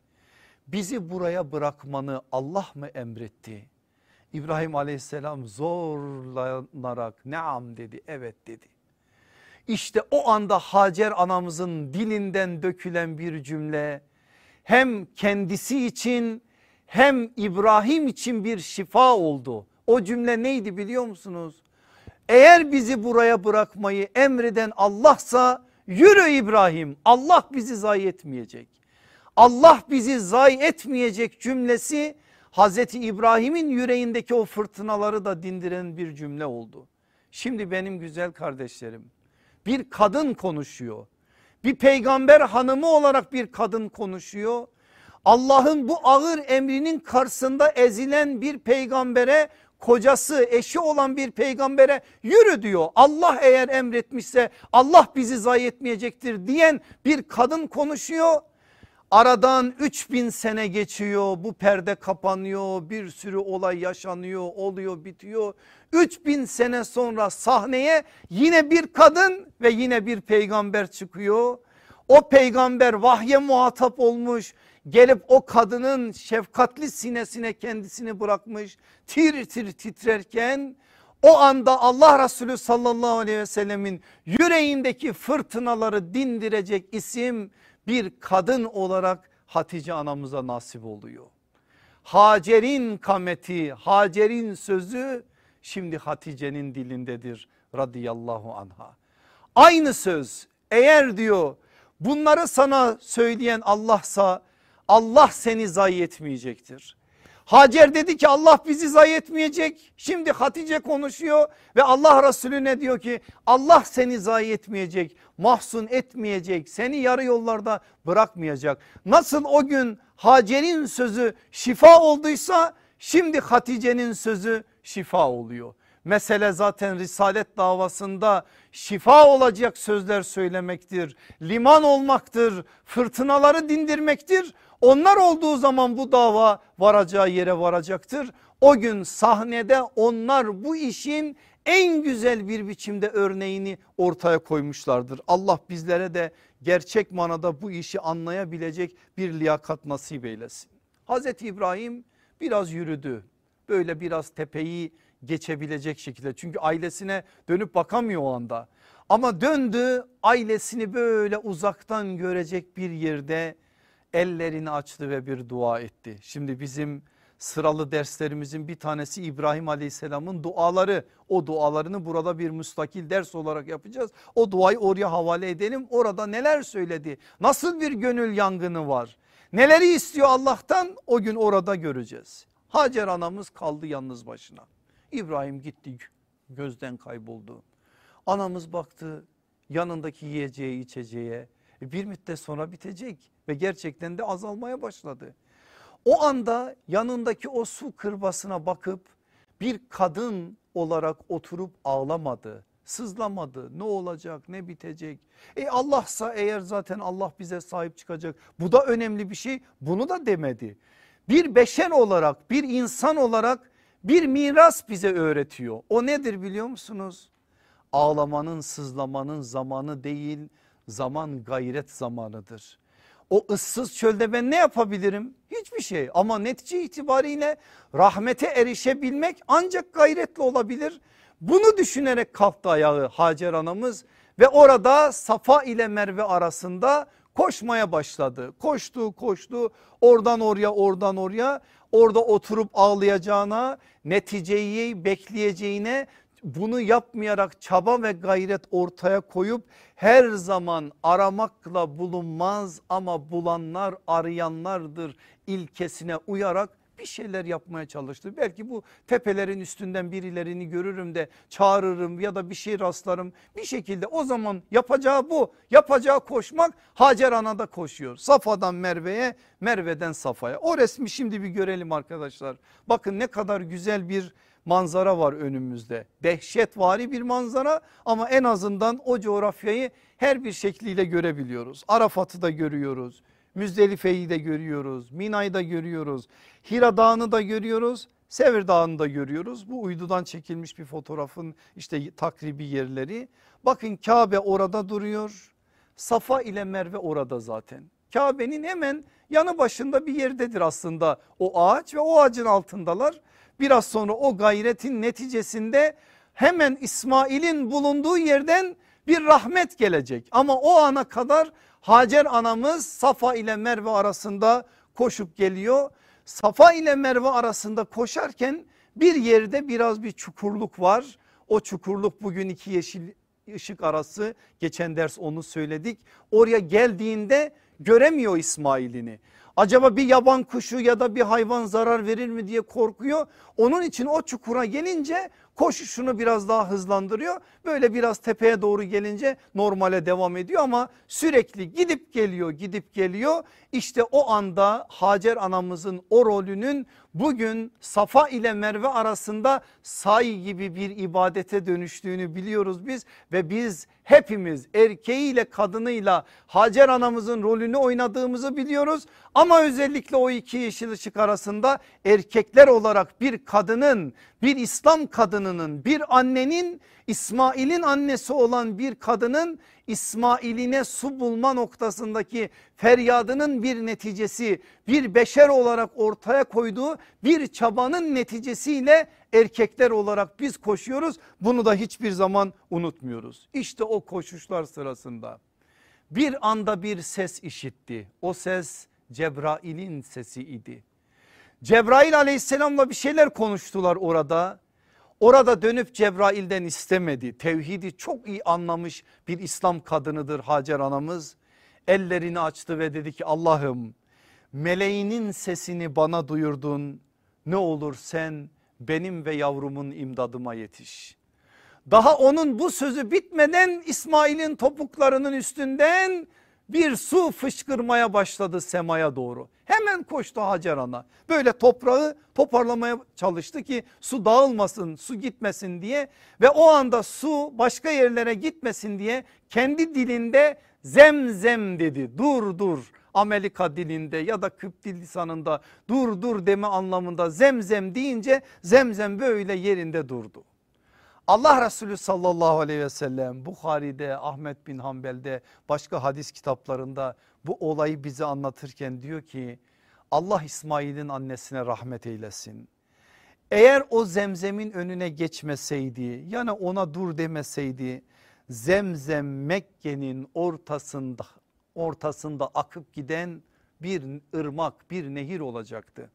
bizi buraya bırakmanı Allah mı emretti? İbrahim aleyhisselam zorlanarak neam dedi evet dedi. İşte o anda Hacer anamızın dilinden dökülen bir cümle hem kendisi için hem İbrahim için bir şifa oldu. O cümle neydi biliyor musunuz? Eğer bizi buraya bırakmayı emreden Allah'sa yürü İbrahim Allah bizi zayi etmeyecek. Allah bizi zayi etmeyecek cümlesi Hazreti İbrahim'in yüreğindeki o fırtınaları da dindiren bir cümle oldu. Şimdi benim güzel kardeşlerim bir kadın konuşuyor. Bir peygamber hanımı olarak bir kadın konuşuyor. Allah'ın bu ağır emrinin karşısında ezilen bir peygambere kocası eşi olan bir peygambere yürü diyor. Allah eğer emretmişse Allah bizi zayi etmeyecektir diyen bir kadın konuşuyor. Aradan 3000 sene geçiyor bu perde kapanıyor bir sürü olay yaşanıyor oluyor bitiyor. 3000 sene sonra sahneye yine bir kadın ve yine bir peygamber çıkıyor. O peygamber vahye muhatap olmuş gelip o kadının şefkatli sinesine kendisini bırakmış tir tir titrerken o anda Allah Resulü sallallahu aleyhi ve sellemin yüreğindeki fırtınaları dindirecek isim bir kadın olarak Hatice anamıza nasip oluyor. Hacer'in kameti, Hacer'in sözü şimdi Hatice'nin dilindedir radıyallahu anha. Aynı söz eğer diyor bunları sana söyleyen Allah'sa Allah seni zayi etmeyecektir. Hacer dedi ki Allah bizi zayi etmeyecek. Şimdi Hatice konuşuyor ve Allah Resulü ne diyor ki Allah seni zayi etmeyecek, mahzun etmeyecek, seni yarı yollarda bırakmayacak. Nasıl o gün Hacer'in sözü şifa olduysa şimdi Hatice'nin sözü şifa oluyor. Mesele zaten risalet davasında şifa olacak sözler söylemektir. Liman olmaktır, fırtınaları dindirmektir. Onlar olduğu zaman bu dava varacağı yere varacaktır. O gün sahnede onlar bu işin en güzel bir biçimde örneğini ortaya koymuşlardır. Allah bizlere de gerçek manada bu işi anlayabilecek bir liyakat nasip eylesin. Hazreti İbrahim biraz yürüdü. Böyle biraz tepeyi geçebilecek şekilde. Çünkü ailesine dönüp bakamıyor o anda. Ama döndü ailesini böyle uzaktan görecek bir yerde ellerini açtı ve bir dua etti. Şimdi bizim sıralı derslerimizin bir tanesi İbrahim aleyhisselamın duaları. O dualarını burada bir müstakil ders olarak yapacağız. O duayı oraya havale edelim. Orada neler söyledi? Nasıl bir gönül yangını var? Neleri istiyor Allah'tan o gün orada göreceğiz. Hacer anamız kaldı yalnız başına. İbrahim gitti gözden kayboldu. Anamız baktı yanındaki yiyeceği içeceğe bir müddet sonra bitecek ve gerçekten de azalmaya başladı. O anda yanındaki o su kırbasına bakıp bir kadın olarak oturup ağlamadı sızlamadı. Ne olacak ne bitecek? E Allah'sa eğer zaten Allah bize sahip çıkacak. Bu da önemli bir şey. Bunu da demedi. Bir beşer olarak bir insan olarak bir miras bize öğretiyor. O nedir biliyor musunuz? Ağlamanın sızlamanın zamanı değil zaman gayret zamanıdır. O ıssız çölde ben ne yapabilirim? Hiçbir şey ama netice itibariyle rahmete erişebilmek ancak gayretli olabilir. Bunu düşünerek kalktı ayağı Hacer anamız ve orada Safa ile Merve arasında koşmaya başladı. Koştu koştu oradan oraya oradan oraya orada oturup ağlayacağına neticeyi bekleyeceğine bunu yapmayarak çaba ve gayret ortaya koyup her zaman aramakla bulunmaz ama bulanlar arayanlardır ilkesine uyarak bir şeyler yapmaya çalıştı. Belki bu tepelerin üstünden birilerini görürüm de çağırırım ya da bir şey rastlarım. Bir şekilde o zaman yapacağı bu. Yapacağı koşmak Hacer Ana'da koşuyor. Safa'dan Merve'ye Merve'den Safa'ya. O resmi şimdi bir görelim arkadaşlar. Bakın ne kadar güzel bir manzara var önümüzde. Dehşetvari bir manzara ama en azından o coğrafyayı her bir şekliyle görebiliyoruz. Arafat'ı da görüyoruz. Müzdelife'yi de görüyoruz. Mina'yı da görüyoruz. Hira Dağı'nı da görüyoruz. Sevir Dağı'nı da görüyoruz. Bu uydudan çekilmiş bir fotoğrafın işte takribi yerleri. Bakın Kabe orada duruyor. Safa ile Merve orada zaten. Kabe'nin hemen yanı başında bir yerdedir aslında o ağaç ve o ağacın altındalar. Biraz sonra o gayretin neticesinde hemen İsmail'in bulunduğu yerden bir rahmet gelecek. Ama o ana kadar Hacer anamız Safa ile Merve arasında koşup geliyor. Safa ile Merve arasında koşarken bir yerde biraz bir çukurluk var. O çukurluk bugün iki yeşil ışık arası geçen ders onu söyledik. Oraya geldiğinde göremiyor İsmail'ini. Acaba bir yaban kuşu ya da bir hayvan zarar verir mi diye korkuyor. Onun için o çukura gelince koşuşunu biraz daha hızlandırıyor. Böyle biraz tepeye doğru gelince normale devam ediyor ama sürekli gidip geliyor gidip geliyor. İşte o anda Hacer anamızın o rolünün bugün Safa ile Merve arasında say gibi bir ibadete dönüştüğünü biliyoruz biz ve biz hepimiz erkeğiyle kadınıyla Hacer anamızın rolünü oynadığımızı biliyoruz. Ama özellikle o iki yeşil ışık arasında erkekler olarak bir kadının bir İslam kadınının bir annenin İsmail'in annesi olan bir kadının İsmail'ine su bulma noktasındaki feryadının bir neticesi bir beşer olarak ortaya koyduğu bir çabanın neticesiyle erkekler olarak biz koşuyoruz. Bunu da hiçbir zaman unutmuyoruz. İşte o koşuşlar sırasında bir anda bir ses işitti. O ses Cebrail'in sesi idi. Cebrail aleyhisselamla bir şeyler konuştular orada. Orada dönüp Cebrail'den istemedi. Tevhidi çok iyi anlamış bir İslam kadınıdır Hacer anamız. Ellerini açtı ve dedi ki Allah'ım meleğinin sesini bana duyurdun. Ne olur sen benim ve yavrumun imdadıma yetiş. Daha onun bu sözü bitmeden İsmail'in topuklarının üstünden bir su fışkırmaya başladı semaya doğru. Hemen koştu Hacer ana böyle toprağı toparlamaya çalıştı ki su dağılmasın su gitmesin diye ve o anda su başka yerlere gitmesin diye kendi dilinde zemzem dedi dur dur Amerika dilinde ya da Kıpti lisanında dur dur deme anlamında zemzem deyince zemzem böyle yerinde durdu. Allah Resulü sallallahu aleyhi ve sellem Bukhari'de Ahmet bin Hanbel'de başka hadis kitaplarında bu olayı bize anlatırken diyor ki Allah İsmail'in annesine rahmet eylesin. Eğer o zemzemin önüne geçmeseydi yani ona dur demeseydi zemzem Mekke'nin ortasında ortasında akıp giden bir ırmak bir nehir olacaktı.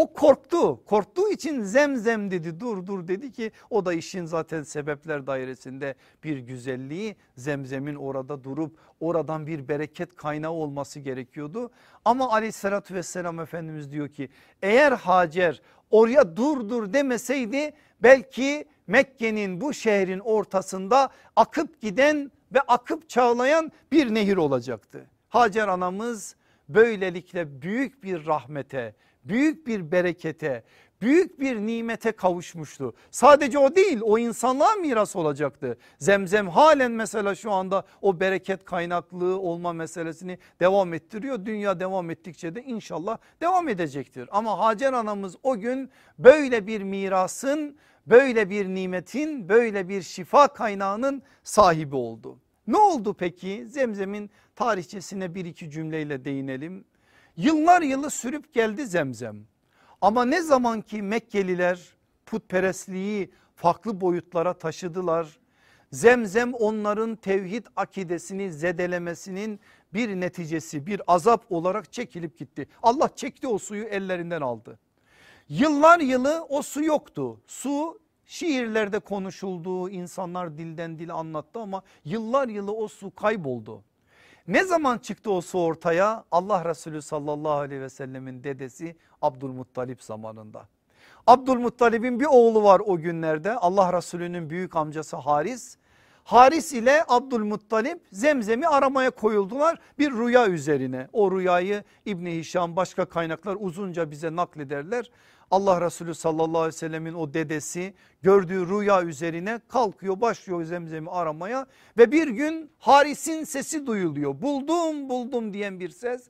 O korktu korktuğu için zemzem dedi dur dur dedi ki o da işin zaten sebepler dairesinde bir güzelliği zemzemin orada durup oradan bir bereket kaynağı olması gerekiyordu. Ama aleyhissalatü vesselam Efendimiz diyor ki eğer Hacer oraya dur dur demeseydi belki Mekke'nin bu şehrin ortasında akıp giden ve akıp çağlayan bir nehir olacaktı. Hacer anamız böylelikle büyük bir rahmete büyük bir berekete büyük bir nimete kavuşmuştu. Sadece o değil o insanlığa miras olacaktı. Zemzem halen mesela şu anda o bereket kaynaklığı olma meselesini devam ettiriyor. Dünya devam ettikçe de inşallah devam edecektir. Ama Hacer anamız o gün böyle bir mirasın böyle bir nimetin böyle bir şifa kaynağının sahibi oldu. Ne oldu peki zemzemin tarihçesine bir iki cümleyle değinelim. Yıllar yılı sürüp geldi zemzem. Ama ne zaman ki Mekkeliler putperestliği farklı boyutlara taşıdılar. Zemzem onların tevhid akidesini zedelemesinin bir neticesi bir azap olarak çekilip gitti. Allah çekti o suyu ellerinden aldı. Yıllar yılı o su yoktu. Su şiirlerde konuşuldu insanlar dilden dile anlattı ama yıllar yılı o su kayboldu. Ne zaman çıktı o su ortaya? Allah Resulü sallallahu aleyhi ve sellemin dedesi Abdülmuttalip zamanında. Abdülmuttalip'in bir oğlu var o günlerde Allah Resulü'nün büyük amcası Haris. Haris ile Abdülmuttalip zemzemi aramaya koyuldular bir rüya üzerine. O rüyayı İbni Hişam başka kaynaklar uzunca bize naklederler. Allah Resulü sallallahu aleyhi ve sellemin o dedesi gördüğü rüya üzerine kalkıyor başlıyor zemzemi aramaya ve bir gün Haris'in sesi duyuluyor. Buldum buldum diyen bir ses.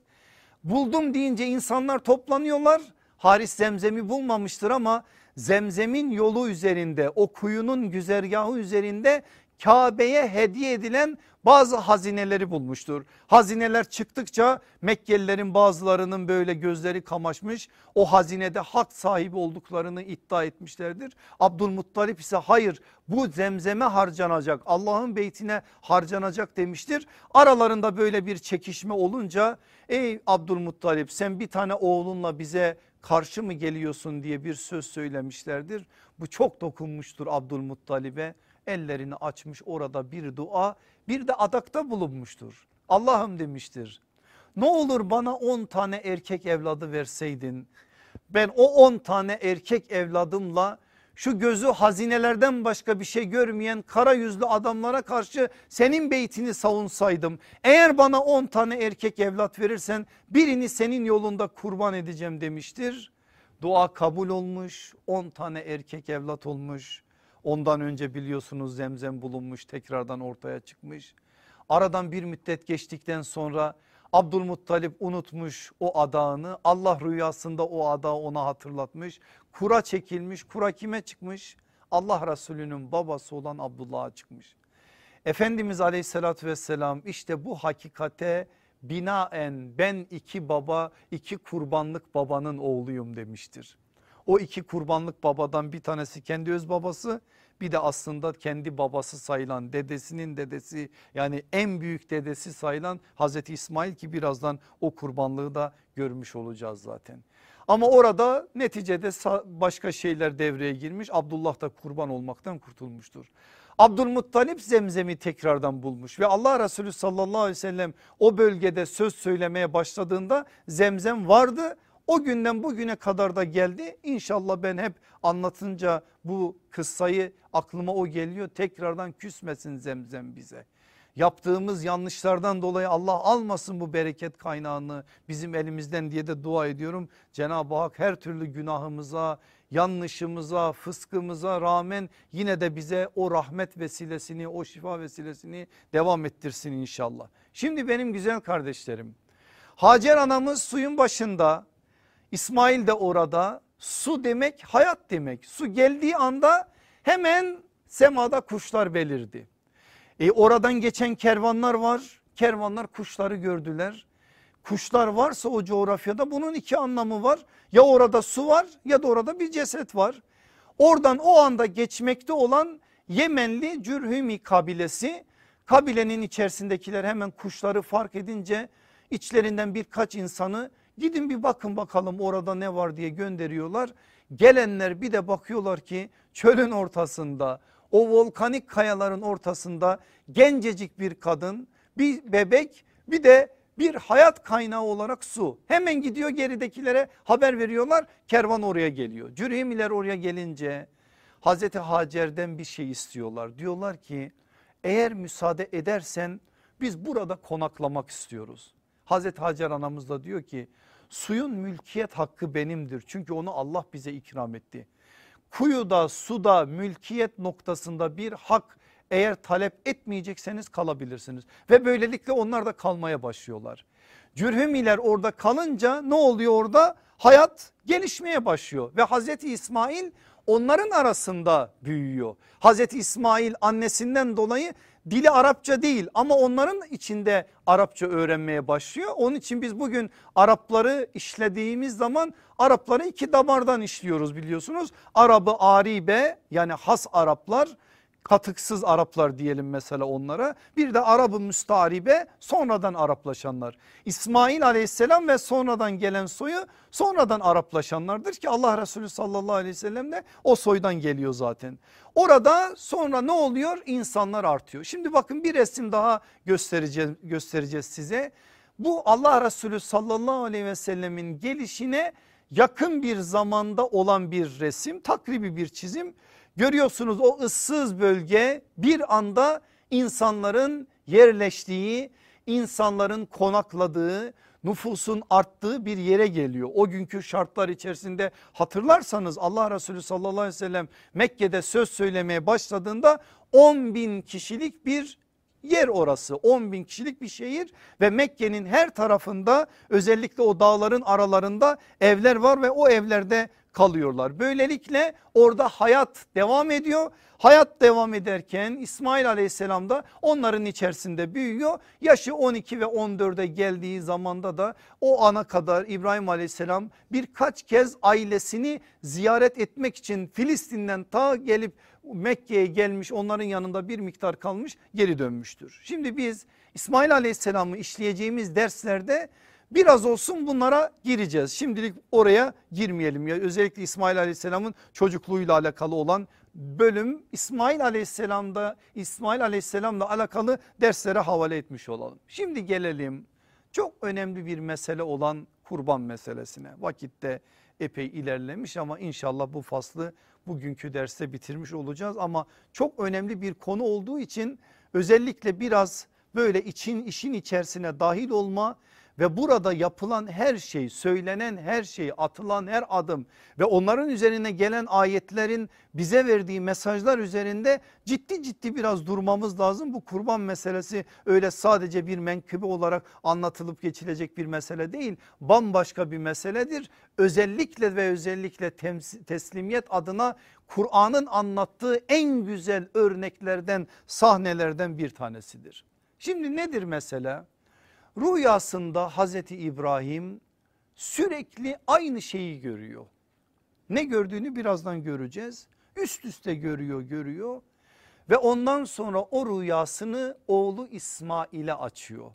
Buldum deyince insanlar toplanıyorlar. Haris zemzemi bulmamıştır ama zemzemin yolu üzerinde o kuyunun güzergahı üzerinde Kabe'ye hediye edilen bazı hazineleri bulmuştur. Hazineler çıktıkça Mekkelilerin bazılarının böyle gözleri kamaşmış o hazinede hak sahibi olduklarını iddia etmişlerdir. Abdülmuttalip ise hayır bu zemzeme harcanacak Allah'ın beytine harcanacak demiştir. Aralarında böyle bir çekişme olunca ey Abdülmuttalip sen bir tane oğlunla bize karşı mı geliyorsun diye bir söz söylemişlerdir. Bu çok dokunmuştur Abdülmuttalib'e ellerini açmış orada bir dua bir de adakta bulunmuştur. Allah'ım demiştir ne olur bana 10 tane erkek evladı verseydin. Ben o 10 tane erkek evladımla şu gözü hazinelerden başka bir şey görmeyen kara yüzlü adamlara karşı senin beytini savunsaydım. Eğer bana 10 tane erkek evlat verirsen birini senin yolunda kurban edeceğim demiştir. Dua kabul olmuş 10 tane erkek evlat olmuş. Ondan önce biliyorsunuz zemzem bulunmuş tekrardan ortaya çıkmış. Aradan bir müddet geçtikten sonra Abdülmuttalip unutmuş o adağını Allah rüyasında o adağı ona hatırlatmış. Kura çekilmiş kura kime çıkmış? Allah Resulü'nün babası olan Abdullah'a çıkmış. Efendimiz aleyhissalatü vesselam işte bu hakikate binaen ben iki baba iki kurbanlık babanın oğluyum demiştir. O iki kurbanlık babadan bir tanesi kendi öz babası bir de aslında kendi babası sayılan dedesinin dedesi yani en büyük dedesi sayılan Hazreti İsmail ki birazdan o kurbanlığı da görmüş olacağız zaten. Ama orada neticede başka şeyler devreye girmiş Abdullah da kurban olmaktan kurtulmuştur. Abdülmuttalip zemzemi tekrardan bulmuş ve Allah Resulü sallallahu aleyhi ve sellem o bölgede söz söylemeye başladığında zemzem vardı. O günden bugüne kadar da geldi. İnşallah ben hep anlatınca bu kıssayı aklıma o geliyor. Tekrardan küsmesin zemzem bize. Yaptığımız yanlışlardan dolayı Allah almasın bu bereket kaynağını bizim elimizden diye de dua ediyorum. Cenab-ı Hak her türlü günahımıza, yanlışımıza, fıskımıza rağmen yine de bize o rahmet vesilesini, o şifa vesilesini devam ettirsin inşallah. Şimdi benim güzel kardeşlerim Hacer anamız suyun başında İsmail de orada su demek hayat demek. Su geldiği anda hemen semada kuşlar belirdi. E oradan geçen kervanlar var. Kervanlar kuşları gördüler. Kuşlar varsa o coğrafyada bunun iki anlamı var. Ya orada su var ya da orada bir ceset var. Oradan o anda geçmekte olan Yemenli Cürhümi kabilesi kabilenin içerisindekiler hemen kuşları fark edince içlerinden birkaç insanı Gidin bir bakın bakalım orada ne var diye gönderiyorlar. Gelenler bir de bakıyorlar ki çölün ortasında o volkanik kayaların ortasında gencecik bir kadın bir bebek bir de bir hayat kaynağı olarak su. Hemen gidiyor geridekilere haber veriyorlar kervan oraya geliyor. Cürhemiler oraya gelince Hazreti Hacer'den bir şey istiyorlar. Diyorlar ki eğer müsaade edersen biz burada konaklamak istiyoruz. Hazreti Hacer anamız da diyor ki Suyun mülkiyet hakkı benimdir çünkü onu Allah bize ikram etti. Kuyuda suda mülkiyet noktasında bir hak eğer talep etmeyecekseniz kalabilirsiniz. Ve böylelikle onlar da kalmaya başlıyorlar. Cürhümiler orada kalınca ne oluyor orada? Hayat gelişmeye başlıyor ve Hazreti İsmail onların arasında büyüyor. Hazreti İsmail annesinden dolayı dili Arapça değil ama onların içinde Arapça öğrenmeye başlıyor. Onun için biz bugün Arapları işlediğimiz zaman Arapları iki damardan işliyoruz biliyorsunuz. Arabı Aribe yani has Araplar katıksız Araplar diyelim mesela onlara. Bir de Arabı müstaribe sonradan Araplaşanlar. İsmail aleyhisselam ve sonradan gelen soyu sonradan Araplaşanlardır ki Allah Resulü sallallahu aleyhi ve sellem de o soydan geliyor zaten. Orada sonra ne oluyor? İnsanlar artıyor. Şimdi bakın bir resim daha göstereceğiz, göstereceğiz size. Bu Allah Resulü sallallahu aleyhi ve sellemin gelişine yakın bir zamanda olan bir resim takribi bir çizim. Görüyorsunuz o ıssız bölge bir anda insanların yerleştiği, insanların konakladığı, nüfusun arttığı bir yere geliyor. O günkü şartlar içerisinde hatırlarsanız Allah Resulü sallallahu aleyhi ve sellem Mekke'de söz söylemeye başladığında 10 bin kişilik bir yer orası 10 bin kişilik bir şehir ve Mekke'nin her tarafında özellikle o dağların aralarında evler var ve o evlerde kalıyorlar. Böylelikle orada hayat devam ediyor. Hayat devam ederken İsmail aleyhisselam da onların içerisinde büyüyor. Yaşı 12 ve 14'e geldiği zamanda da o ana kadar İbrahim aleyhisselam birkaç kez ailesini ziyaret etmek için Filistin'den ta gelip Mekke'ye gelmiş onların yanında bir miktar kalmış geri dönmüştür. Şimdi biz İsmail aleyhisselamı işleyeceğimiz derslerde Biraz olsun bunlara gireceğiz. Şimdilik oraya girmeyelim. Ya özellikle İsmail Aleyhisselam'ın çocukluğuyla alakalı olan bölüm İsmail Aleyhisselam'da İsmail Aleyhisselam'la alakalı derslere havale etmiş olalım. Şimdi gelelim Çok önemli bir mesele olan kurban meselesine. Vakitte epey ilerlemiş ama inşallah bu faslı bugünkü derste bitirmiş olacağız. Ama çok önemli bir konu olduğu için özellikle biraz böyle için işin içerisine dahil olma ve burada yapılan her şey söylenen her şey atılan her adım ve onların üzerine gelen ayetlerin bize verdiği mesajlar üzerinde ciddi ciddi biraz durmamız lazım. Bu kurban meselesi öyle sadece bir menkıbe olarak anlatılıp geçilecek bir mesele değil bambaşka bir meseledir. Özellikle ve özellikle teslimiyet adına Kur'an'ın anlattığı en güzel örneklerden sahnelerden bir tanesidir. Şimdi nedir mesele? Rüyasında Hazreti İbrahim sürekli aynı şeyi görüyor. Ne gördüğünü birazdan göreceğiz. Üst üste görüyor görüyor ve ondan sonra o rüyasını oğlu İsmail'e açıyor.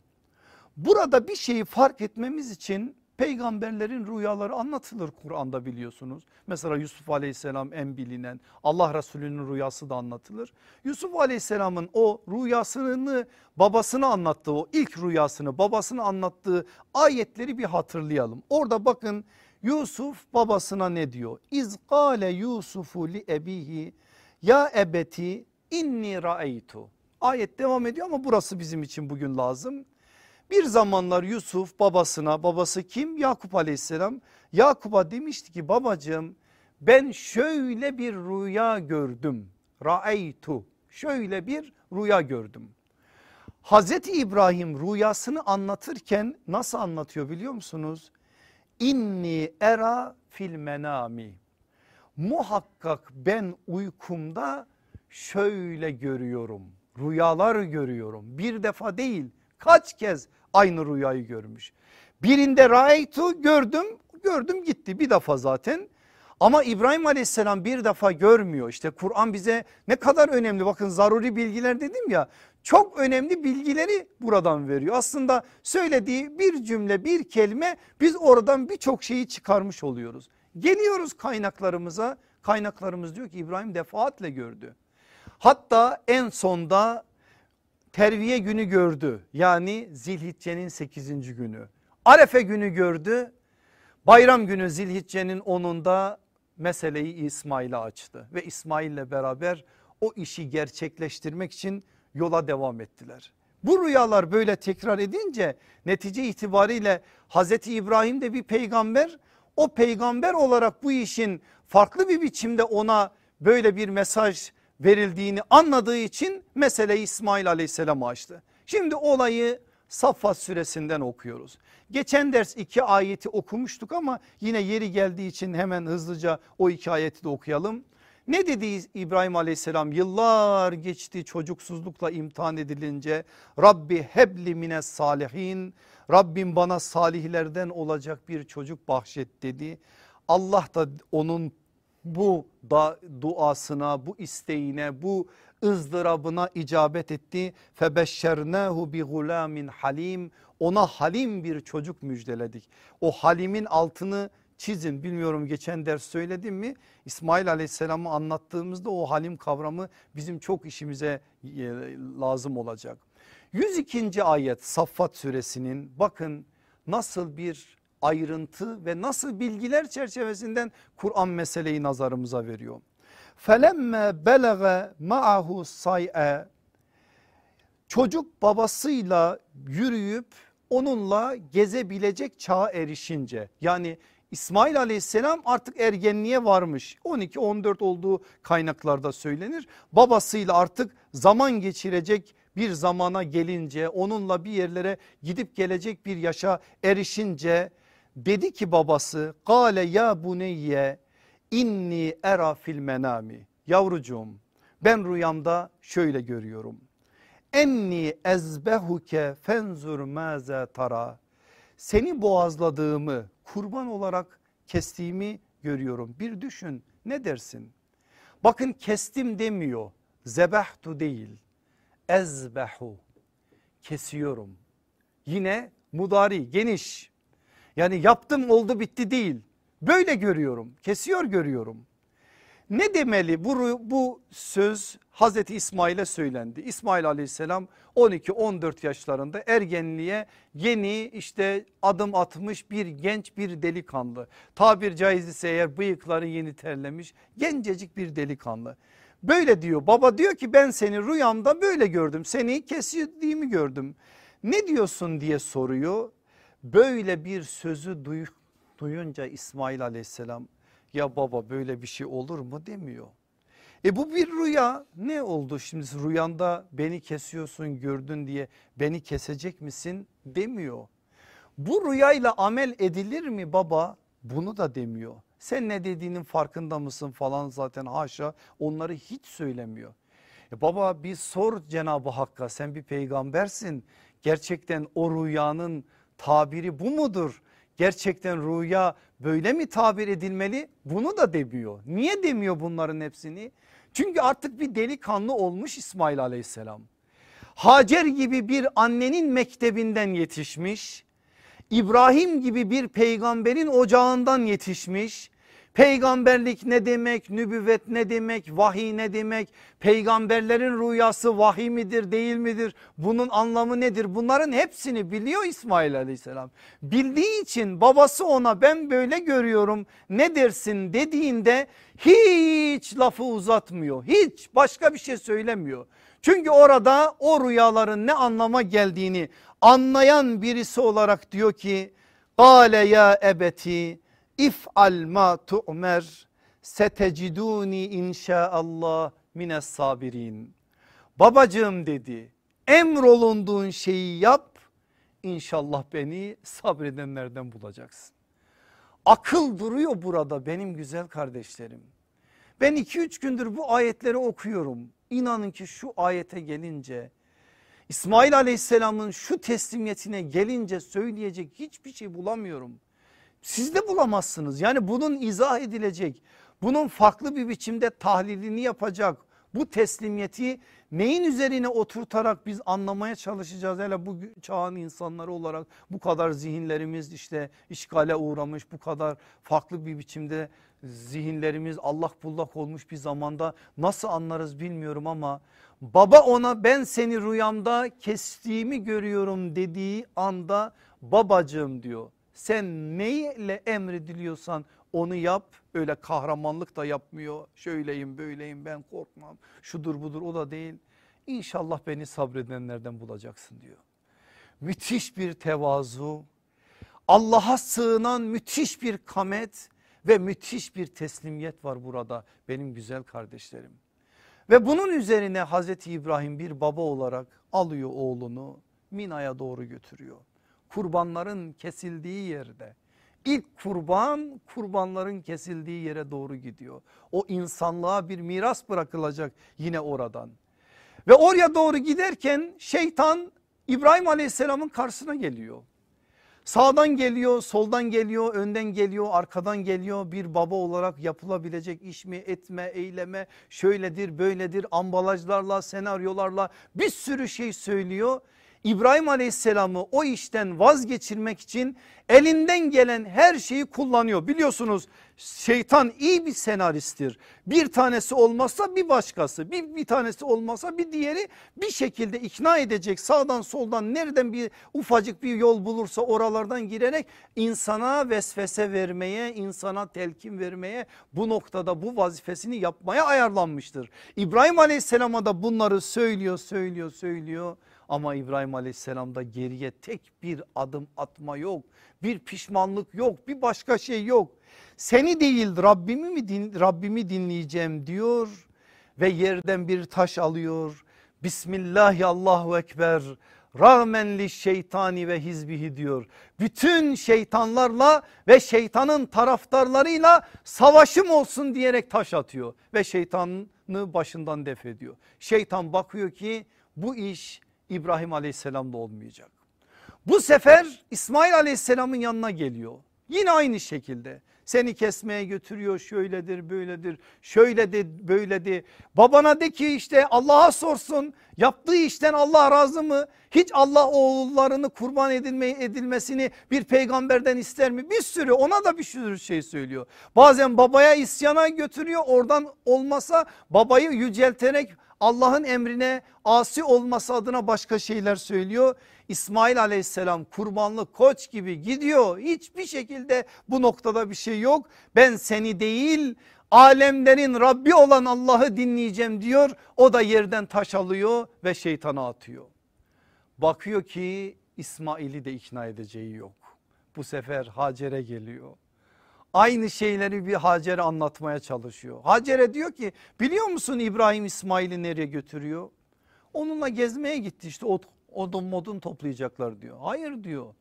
Burada bir şeyi fark etmemiz için Peygamberlerin rüyaları anlatılır Kur'an'da biliyorsunuz. Mesela Yusuf aleyhisselam en bilinen Allah Resulü'nün rüyası da anlatılır. Yusuf aleyhisselamın o rüyasını babasına anlattığı o ilk rüyasını babasına anlattığı ayetleri bir hatırlayalım. Orada bakın Yusuf babasına ne diyor? İzgale Yusufu li ebihi ya ebeti inni raeytu. Ayet devam ediyor ama burası bizim için bugün lazım. Bir zamanlar Yusuf babasına babası kim? Yakup aleyhisselam. Yakup'a demişti ki babacığım ben şöyle bir rüya gördüm. Ra'eytu şöyle bir rüya gördüm. Hazreti İbrahim rüyasını anlatırken nasıl anlatıyor biliyor musunuz? İnni era fil menami. Muhakkak ben uykumda şöyle görüyorum. Rüyalar görüyorum. Bir defa değil kaç kez aynı rüyayı görmüş. Birinde raytu gördüm gördüm gitti bir defa zaten. Ama İbrahim aleyhisselam bir defa görmüyor. İşte Kur'an bize ne kadar önemli bakın zaruri bilgiler dedim ya. Çok önemli bilgileri buradan veriyor. Aslında söylediği bir cümle bir kelime biz oradan birçok şeyi çıkarmış oluyoruz. Geliyoruz kaynaklarımıza kaynaklarımız diyor ki İbrahim defaatle gördü. Hatta en sonda terviye günü gördü. Yani Zilhicce'nin 8. günü. Arefe günü gördü. Bayram günü Zilhicce'nin 10'unda meseleyi İsmail'e açtı. Ve İsmail'le beraber o işi gerçekleştirmek için yola devam ettiler. Bu rüyalar böyle tekrar edince netice itibariyle Hazreti İbrahim de bir peygamber. O peygamber olarak bu işin farklı bir biçimde ona böyle bir mesaj verildiğini anladığı için mesele İsmail aleyhisselam açtı. Şimdi olayı Saffat suresinden okuyoruz. Geçen ders iki ayeti okumuştuk ama yine yeri geldiği için hemen hızlıca o iki ayeti de okuyalım. Ne dedi İbrahim aleyhisselam yıllar geçti çocuksuzlukla imtihan edilince Rabbi hebli mine salihin Rabbim bana salihlerden olacak bir çocuk bahşet dedi. Allah da onun bu da duasına bu isteğine bu ızdırabına icabet etti. Febeşşernahu bi gulamin halim ona halim bir çocuk müjdeledik. O halimin altını çizin bilmiyorum geçen ders söyledim mi İsmail aleyhisselamı anlattığımızda o halim kavramı bizim çok işimize e, lazım olacak. 102. ayet Saffat suresinin bakın nasıl bir ayrıntı ve nasıl bilgiler çerçevesinden Kur'an meseleyi nazarımıza veriyor. Felemme belege ma'ahu say'e çocuk babasıyla yürüyüp onunla gezebilecek çağa erişince yani İsmail aleyhisselam artık ergenliğe varmış 12-14 olduğu kaynaklarda söylenir babasıyla artık zaman geçirecek bir zamana gelince onunla bir yerlere gidip gelecek bir yaşa erişince Dedi ki babası gale ya buneyye inni era fil menami. Yavrucuğum ben rüyamda şöyle görüyorum. Enni ezbehuke fenzur maze tara. Seni boğazladığımı kurban olarak kestiğimi görüyorum. Bir düşün ne dersin? Bakın kestim demiyor. Zebehtu değil. Ezbehu. Kesiyorum. Yine mudari geniş yani yaptım oldu bitti değil. Böyle görüyorum kesiyor görüyorum. Ne demeli bu, bu söz Hazreti İsmail'e söylendi. İsmail aleyhisselam 12-14 yaşlarında ergenliğe yeni işte adım atmış bir genç bir delikanlı. Tabir caiz ise eğer bıyıkları yeni terlemiş gencecik bir delikanlı. Böyle diyor baba diyor ki ben seni rüyamda böyle gördüm seni kesiyorduğumu gördüm. Ne diyorsun diye soruyor. Böyle bir sözü duy, duyunca İsmail aleyhisselam ya baba böyle bir şey olur mu demiyor. E bu bir rüya ne oldu şimdi rüyanda beni kesiyorsun gördün diye beni kesecek misin demiyor. Bu rüyayla amel edilir mi baba bunu da demiyor. Sen ne dediğinin farkında mısın falan zaten haşa onları hiç söylemiyor. E baba bir sor Cenab-ı Hakk'a sen bir peygambersin. Gerçekten o rüyanın tabiri bu mudur? Gerçekten rüya böyle mi tabir edilmeli? Bunu da demiyor. Niye demiyor bunların hepsini? Çünkü artık bir delikanlı olmuş İsmail aleyhisselam. Hacer gibi bir annenin mektebinden yetişmiş. İbrahim gibi bir peygamberin ocağından yetişmiş. Peygamberlik ne demek, nübüvvet ne demek, vahiy ne demek, peygamberlerin rüyası vahiy midir değil midir, bunun anlamı nedir? Bunların hepsini biliyor İsmail aleyhisselam. Bildiği için babası ona ben böyle görüyorum ne dersin? dediğinde hiç lafı uzatmıyor, hiç başka bir şey söylemiyor. Çünkü orada o rüyaların ne anlama geldiğini anlayan birisi olarak diyor ki Kale ya ebeti if'al ma tu'mer seteciduni inşaallah mines sabirin. Babacığım dedi emrolunduğun şeyi yap inşallah beni sabredenlerden bulacaksın. Akıl duruyor burada benim güzel kardeşlerim. Ben 2-3 gündür bu ayetleri okuyorum. İnanın ki şu ayete gelince İsmail aleyhisselamın şu teslimiyetine gelince söyleyecek hiçbir şey bulamıyorum. Siz de bulamazsınız. Yani bunun izah edilecek, bunun farklı bir biçimde tahlilini yapacak. Bu teslimiyeti neyin üzerine oturtarak biz anlamaya çalışacağız? Hele bu çağın insanları olarak bu kadar zihinlerimiz işte işgale uğramış bu kadar farklı bir biçimde zihinlerimiz allak bullak olmuş bir zamanda nasıl anlarız bilmiyorum ama baba ona ben seni rüyamda kestiğimi görüyorum dediği anda babacığım diyor sen neyle emrediliyorsan onu yap. Öyle kahramanlık da yapmıyor. Şöyleyim böyleyim ben korkmam. Şudur budur o da değil. İnşallah beni sabredenlerden bulacaksın diyor. Müthiş bir tevazu. Allah'a sığınan müthiş bir kamet ve müthiş bir teslimiyet var burada benim güzel kardeşlerim. Ve bunun üzerine Hazreti İbrahim bir baba olarak alıyor oğlunu Mina'ya doğru götürüyor kurbanların kesildiği yerde ilk kurban kurbanların kesildiği yere doğru gidiyor. O insanlığa bir miras bırakılacak yine oradan. Ve oraya doğru giderken şeytan İbrahim aleyhisselamın karşısına geliyor. Sağdan geliyor, soldan geliyor, önden geliyor, arkadan geliyor. Bir baba olarak yapılabilecek iş mi, etme, eyleme, şöyledir, böyledir, ambalajlarla, senaryolarla bir sürü şey söylüyor. İbrahim aleyhisselamı o işten vazgeçirmek için elinden gelen her şeyi kullanıyor. Biliyorsunuz şeytan iyi bir senaristtir. Bir tanesi olmazsa bir başkası bir, bir tanesi olmazsa bir diğeri bir şekilde ikna edecek sağdan soldan nereden bir ufacık bir yol bulursa oralardan girerek insana vesvese vermeye insana telkin vermeye bu noktada bu vazifesini yapmaya ayarlanmıştır. İbrahim aleyhisselama da bunları söylüyor söylüyor söylüyor ama İbrahim aleyhisselamda geriye tek bir adım atma yok. Bir pişmanlık yok bir başka şey yok. Seni değil Rabbimi mi din, Rabbimi dinleyeceğim diyor ve yerden bir taş alıyor. Bismillahi Allahu Ekber rağmenli şeytani ve hizbihi diyor. Bütün şeytanlarla ve şeytanın taraftarlarıyla savaşım olsun diyerek taş atıyor ve şeytanı başından def ediyor. Şeytan bakıyor ki bu iş İbrahim aleyhisselamda olmayacak. Bu sefer İsmail aleyhisselamın yanına geliyor. Yine aynı şekilde Seni kesmeye götürüyor şöyledir böyledir şöyle de. Babana de ki işte Allah'a sorsun yaptığı işten Allah razı mı? Hiç Allah oğullarını kurban edilme, edilmesini bir peygamberden ister mi? Bir sürü ona da bir sürü şey söylüyor. Bazen babaya isyana götürüyor oradan olmasa babayı yücelterek Allah'ın emrine asi olması adına başka şeyler söylüyor. İsmail aleyhisselam kurbanlı koç gibi gidiyor. Hiçbir şekilde bu noktada bir şey yok. Ben seni değil alemlerin Rabbi olan Allah'ı dinleyeceğim diyor. O da yerden taş alıyor ve şeytana atıyor. Bakıyor ki İsmail'i de ikna edeceği yok. Bu sefer Hacer'e geliyor. Aynı şeyleri bir Hacer'e anlatmaya çalışıyor. Hacer'e diyor ki biliyor musun İbrahim İsmail'i nereye götürüyor? Onunla gezmeye gitti işte odun modun toplayacaklar diyor. Hayır diyor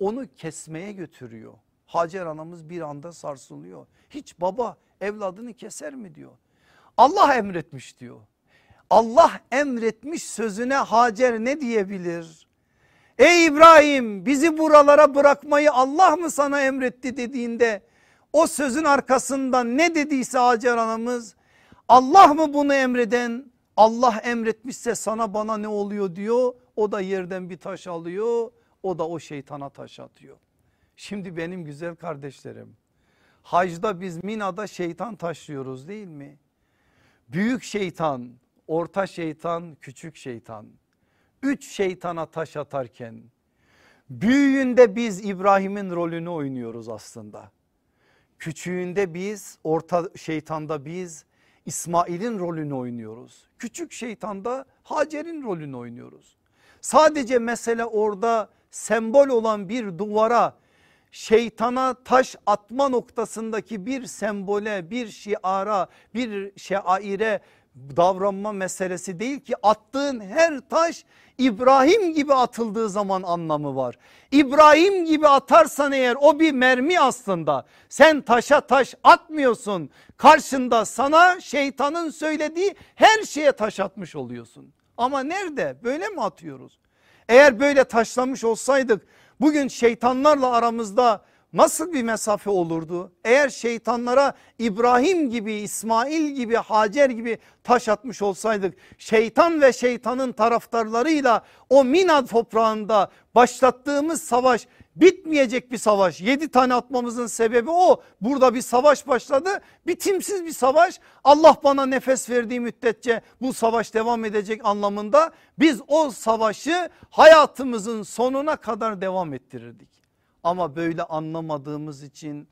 onu kesmeye götürüyor. Hacer anamız bir anda sarsılıyor. Hiç baba evladını keser mi diyor. Allah emretmiş diyor. Allah emretmiş sözüne Hacer ne diyebilir? Ey İbrahim bizi buralara bırakmayı Allah mı sana emretti dediğinde o sözün arkasından ne dediyse Hacer anamız Allah mı bunu emreden Allah emretmişse sana bana ne oluyor diyor. O da yerden bir taş alıyor o da o şeytana taş atıyor. Şimdi benim güzel kardeşlerim hacda biz Mina'da şeytan taşlıyoruz değil mi? Büyük şeytan, orta şeytan, küçük şeytan. Üç şeytana taş atarken büyüğünde biz İbrahim'in rolünü oynuyoruz aslında. Küçüğünde biz orta şeytanda biz İsmail'in rolünü oynuyoruz. Küçük şeytanda Hacer'in rolünü oynuyoruz. Sadece mesele orada sembol olan bir duvara şeytana taş atma noktasındaki bir sembole bir şiara bir şaire davranma meselesi değil ki attığın her taş İbrahim gibi atıldığı zaman anlamı var. İbrahim gibi atarsan eğer o bir mermi aslında sen taşa taş atmıyorsun karşında sana şeytanın söylediği her şeye taş atmış oluyorsun. Ama nerede böyle mi atıyoruz? Eğer böyle taşlamış olsaydık bugün şeytanlarla aramızda nasıl bir mesafe olurdu? Eğer şeytanlara İbrahim gibi İsmail gibi Hacer gibi taş atmış olsaydık şeytan ve şeytanın taraftarlarıyla o Mina toprağında başlattığımız savaş bitmeyecek bir savaş. Yedi tane atmamızın sebebi o. Burada bir savaş başladı. Bitimsiz bir savaş. Allah bana nefes verdiği müddetçe bu savaş devam edecek anlamında biz o savaşı hayatımızın sonuna kadar devam ettirirdik. Ama böyle anlamadığımız için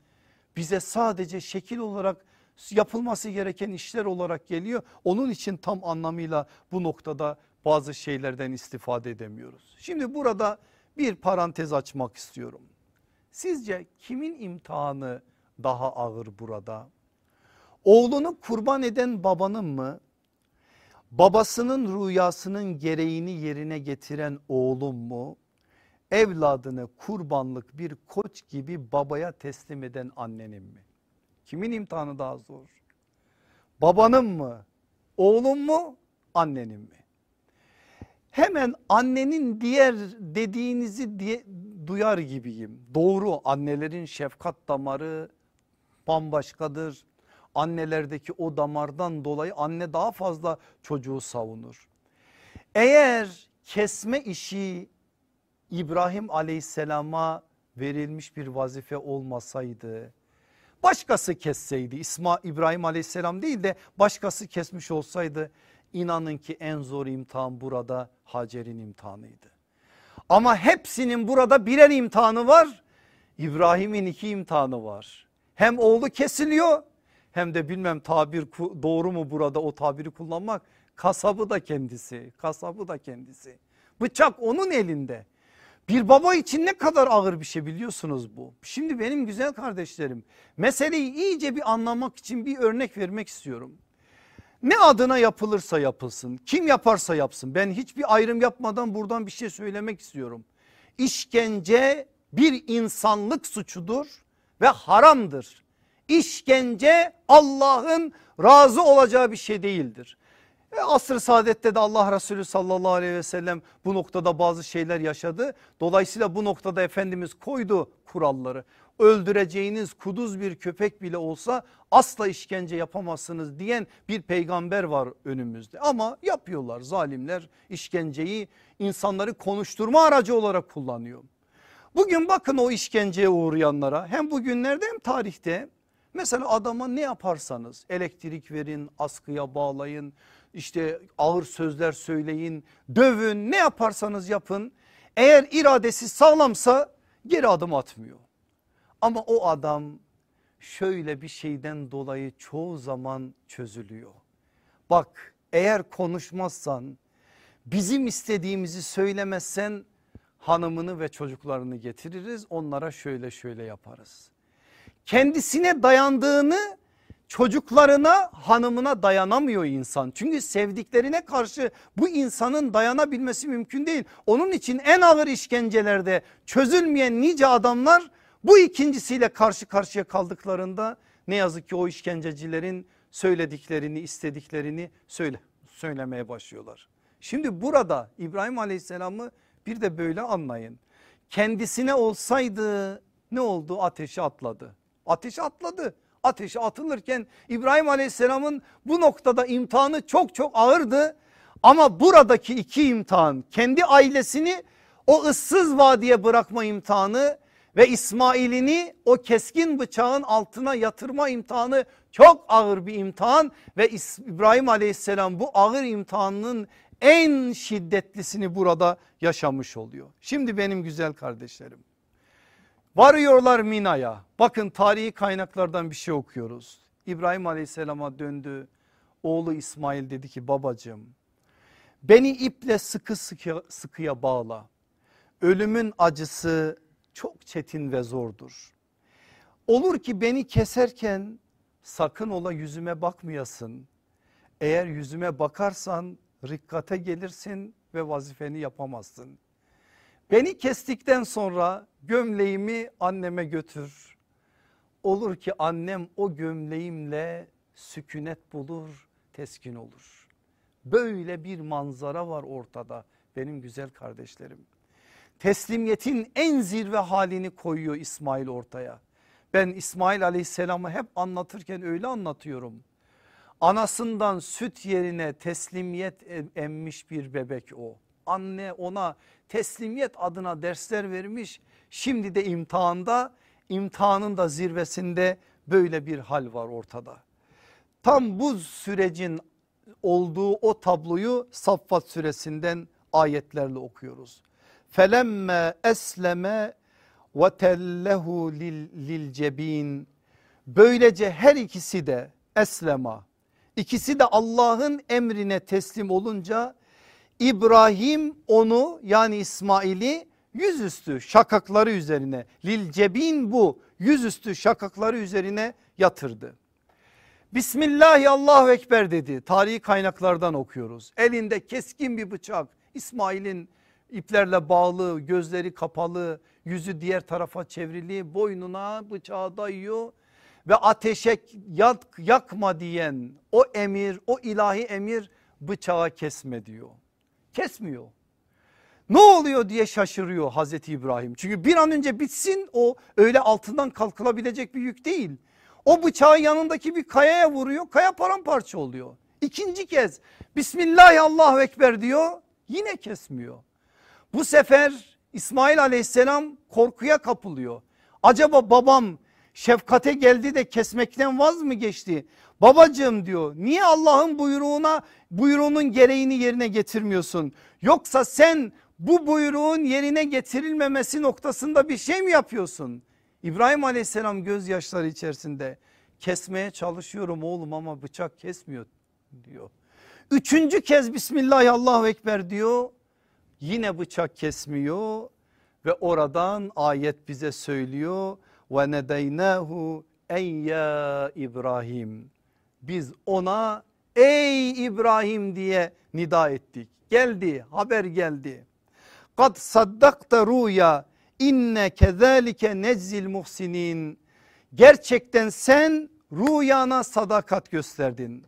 bize sadece şekil olarak yapılması gereken işler olarak geliyor. Onun için tam anlamıyla bu noktada bazı şeylerden istifade edemiyoruz. Şimdi burada bir parantez açmak istiyorum. Sizce kimin imtihanı daha ağır burada? Oğlunu kurban eden babanın mı? Babasının rüyasının gereğini yerine getiren oğlun mu? Evladını kurbanlık bir koç gibi babaya teslim eden annenin mi? Kimin imtihanı daha zor? Babanın mı? Oğlun mu? Annenin mi? Hemen annenin diğer dediğinizi diye, duyar gibiyim. Doğru annelerin şefkat damarı bambaşkadır. Annelerdeki o damardan dolayı anne daha fazla çocuğu savunur. Eğer kesme işi İbrahim aleyhisselama verilmiş bir vazife olmasaydı başkası kesseydi İsma İbrahim aleyhisselam değil de başkası kesmiş olsaydı İnanın ki en zor imtihan burada Hacer'in imtihanıydı. Ama hepsinin burada birer imtihanı var. İbrahim'in iki imtihanı var. Hem oğlu kesiliyor hem de bilmem tabir doğru mu burada o tabiri kullanmak. Kasabı da kendisi, kasabı da kendisi. Bıçak onun elinde. Bir baba için ne kadar ağır bir şey biliyorsunuz bu. Şimdi benim güzel kardeşlerim meseleyi iyice bir anlamak için bir örnek vermek istiyorum. Ne adına yapılırsa yapılsın kim yaparsa yapsın ben hiçbir ayrım yapmadan buradan bir şey söylemek istiyorum. İşkence bir insanlık suçudur ve haramdır. İşkence Allah'ın razı olacağı bir şey değildir. E, Asr-ı saadette de Allah Resulü sallallahu aleyhi ve sellem bu noktada bazı şeyler yaşadı. Dolayısıyla bu noktada Efendimiz koydu kuralları. Öldüreceğiniz kuduz bir köpek bile olsa asla işkence yapamazsınız diyen bir peygamber var önümüzde. Ama yapıyorlar zalimler işkenceyi insanları konuşturma aracı olarak kullanıyor. Bugün bakın o işkenceye uğrayanlara hem bugünlerde hem tarihte mesela adama ne yaparsanız elektrik verin askıya bağlayın işte ağır sözler söyleyin dövün ne yaparsanız yapın eğer iradesi sağlamsa geri adım atmıyor. Ama o adam şöyle bir şeyden dolayı çoğu zaman çözülüyor. Bak eğer konuşmazsan bizim istediğimizi söylemezsen hanımını ve çocuklarını getiririz onlara şöyle şöyle yaparız. Kendisine dayandığını çocuklarına hanımına dayanamıyor insan. Çünkü sevdiklerine karşı bu insanın dayanabilmesi mümkün değil. Onun için en ağır işkencelerde çözülmeyen nice adamlar bu ikincisiyle karşı karşıya kaldıklarında ne yazık ki o işkencecilerin söylediklerini istediklerini söyle, söylemeye başlıyorlar. Şimdi burada İbrahim aleyhisselamı bir de böyle anlayın. Kendisine olsaydı ne oldu ateşe atladı. Ateşe atladı. Ateşe atılırken İbrahim aleyhisselamın bu noktada imtihanı çok çok ağırdı. Ama buradaki iki imtihan kendi ailesini o ıssız vadiye bırakma imtihanı ve İsmail'ini o keskin bıçağın altına yatırma imtihanı çok ağır bir imtihan ve İbrahim aleyhisselam bu ağır imtihanın en şiddetlisini burada yaşamış oluyor. Şimdi benim güzel kardeşlerim varıyorlar Mina'ya bakın tarihi kaynaklardan bir şey okuyoruz. İbrahim aleyhisselama döndü oğlu İsmail dedi ki babacığım beni iple sıkı sıkı sıkıya bağla ölümün acısı çok çetin ve zordur. Olur ki beni keserken sakın ola yüzüme bakmayasın. Eğer yüzüme bakarsan rikkate gelirsin ve vazifeni yapamazsın. Beni kestikten sonra gömleğimi anneme götür. Olur ki annem o gömleğimle sükunet bulur, teskin olur. Böyle bir manzara var ortada benim güzel kardeşlerim teslimiyetin en zirve halini koyuyor İsmail ortaya. Ben İsmail aleyhisselamı hep anlatırken öyle anlatıyorum. Anasından süt yerine teslimiyet emmiş bir bebek o. Anne ona teslimiyet adına dersler vermiş. Şimdi de imtihanda imtihanın da zirvesinde böyle bir hal var ortada. Tam bu sürecin olduğu o tabloyu Saffat suresinden ayetlerle okuyoruz felemme esleme ve tellehu lil cebin. Böylece her ikisi de eslema ikisi de Allah'ın emrine teslim olunca İbrahim onu yani İsmail'i yüzüstü şakakları üzerine lil cebin bu yüzüstü şakakları üzerine yatırdı. Bismillahi Allahu Ekber dedi. Tarihi kaynaklardan okuyoruz. Elinde keskin bir bıçak İsmail'in iplerle bağlı gözleri kapalı yüzü diğer tarafa çevrili boynuna bıçağı dayıyor ve ateşe yak, yakma diyen o emir o ilahi emir bıçağı kesme diyor. Kesmiyor. Ne oluyor diye şaşırıyor Hazreti İbrahim. Çünkü bir an önce bitsin o öyle altından kalkılabilecek bir yük değil. O bıçağı yanındaki bir kayaya vuruyor kaya paramparça oluyor. İkinci kez Bismillah Allahu Ekber diyor yine kesmiyor. Bu sefer İsmail aleyhisselam korkuya kapılıyor. Acaba babam şefkate geldi de kesmekten vaz mı geçti? Babacığım diyor niye Allah'ın buyruğuna buyruğunun gereğini yerine getirmiyorsun? Yoksa sen bu buyruğun yerine getirilmemesi noktasında bir şey mi yapıyorsun? İbrahim aleyhisselam gözyaşları içerisinde kesmeye çalışıyorum oğlum ama bıçak kesmiyor diyor. Üçüncü kez Bismillah Allahu Ekber diyor Yine bıçak kesmiyor ve oradan ayet bize söylüyor ve nedeynahu ey ya İbrahim. Biz ona ey İbrahim diye nida ettik. Geldi haber geldi. Kad saddakta ruya inne kezalike nezzil muhsinin. Gerçekten sen rüyana sadakat gösterdin.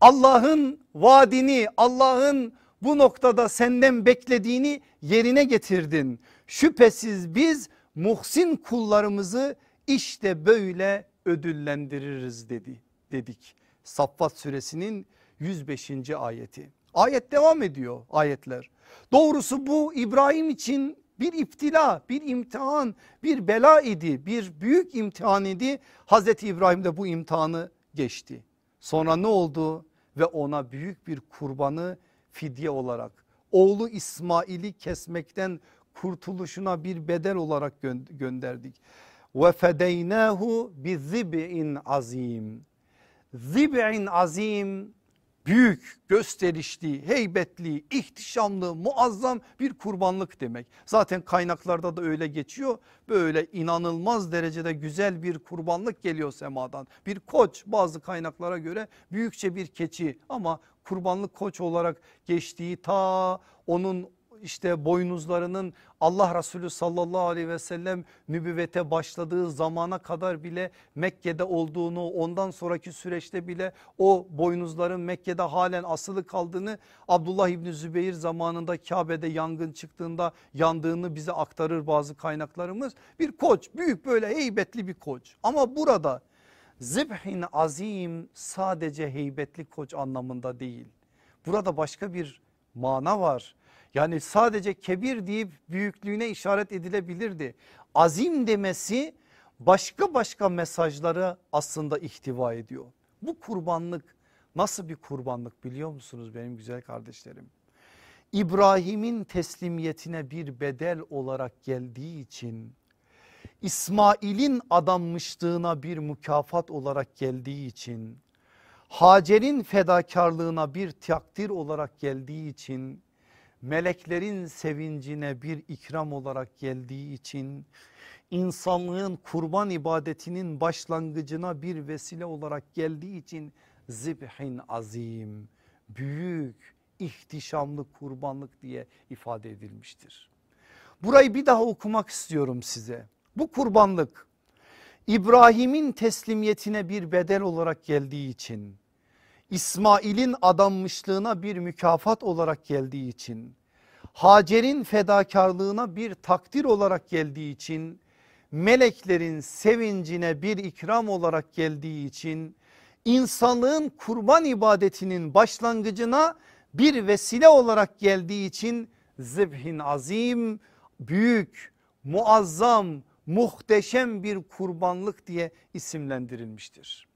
Allah'ın vaadini Allah'ın bu noktada senden beklediğini yerine getirdin. Şüphesiz biz muhsin kullarımızı işte böyle ödüllendiririz dedi dedik. Saffat suresinin 105. ayeti. Ayet devam ediyor ayetler. Doğrusu bu İbrahim için bir iftila, bir imtihan, bir bela idi, bir büyük imtihan idi. Hazreti İbrahim de bu imtihanı geçti. Sonra ne oldu? Ve ona büyük bir kurbanı fidye olarak oğlu İsmail'i kesmekten kurtuluşuna bir bedel olarak gö gönderdik. Ve fedeynahu bi zib'in azim. Zib'in azim büyük, gösterişli, heybetli, ihtişamlı, muazzam bir kurbanlık demek. Zaten kaynaklarda da öyle geçiyor. Böyle inanılmaz derecede güzel bir kurbanlık geliyor semadan. Bir koç bazı kaynaklara göre büyükçe bir keçi ama kurbanlık koç olarak geçtiği ta onun işte boynuzlarının Allah Resulü sallallahu aleyhi ve sellem nübüvvete başladığı zamana kadar bile Mekke'de olduğunu ondan sonraki süreçte bile o boynuzların Mekke'de halen asılı kaldığını Abdullah İbni Zübeyir zamanında Kabe'de yangın çıktığında yandığını bize aktarır bazı kaynaklarımız. Bir koç büyük böyle heybetli bir koç ama burada zibhin azim sadece heybetli koç anlamında değil. Burada başka bir mana var. Yani sadece kebir deyip büyüklüğüne işaret edilebilirdi. Azim demesi başka başka mesajları aslında ihtiva ediyor. Bu kurbanlık nasıl bir kurbanlık biliyor musunuz benim güzel kardeşlerim? İbrahim'in teslimiyetine bir bedel olarak geldiği için İsmail'in adanmışlığına bir mükafat olarak geldiği için Hacer'in fedakarlığına bir takdir olarak geldiği için meleklerin sevincine bir ikram olarak geldiği için insanlığın kurban ibadetinin başlangıcına bir vesile olarak geldiği için zibhin azim büyük ihtişamlı kurbanlık diye ifade edilmiştir. Burayı bir daha okumak istiyorum size. Bu kurbanlık İbrahim'in teslimiyetine bir bedel olarak geldiği için İsmail'in adanmışlığına bir mükafat olarak geldiği için Hacer'in fedakarlığına bir takdir olarak geldiği için meleklerin sevincine bir ikram olarak geldiği için insanlığın kurban ibadetinin başlangıcına bir vesile olarak geldiği için zibhin azim büyük muazzam muhteşem bir kurbanlık diye isimlendirilmiştir.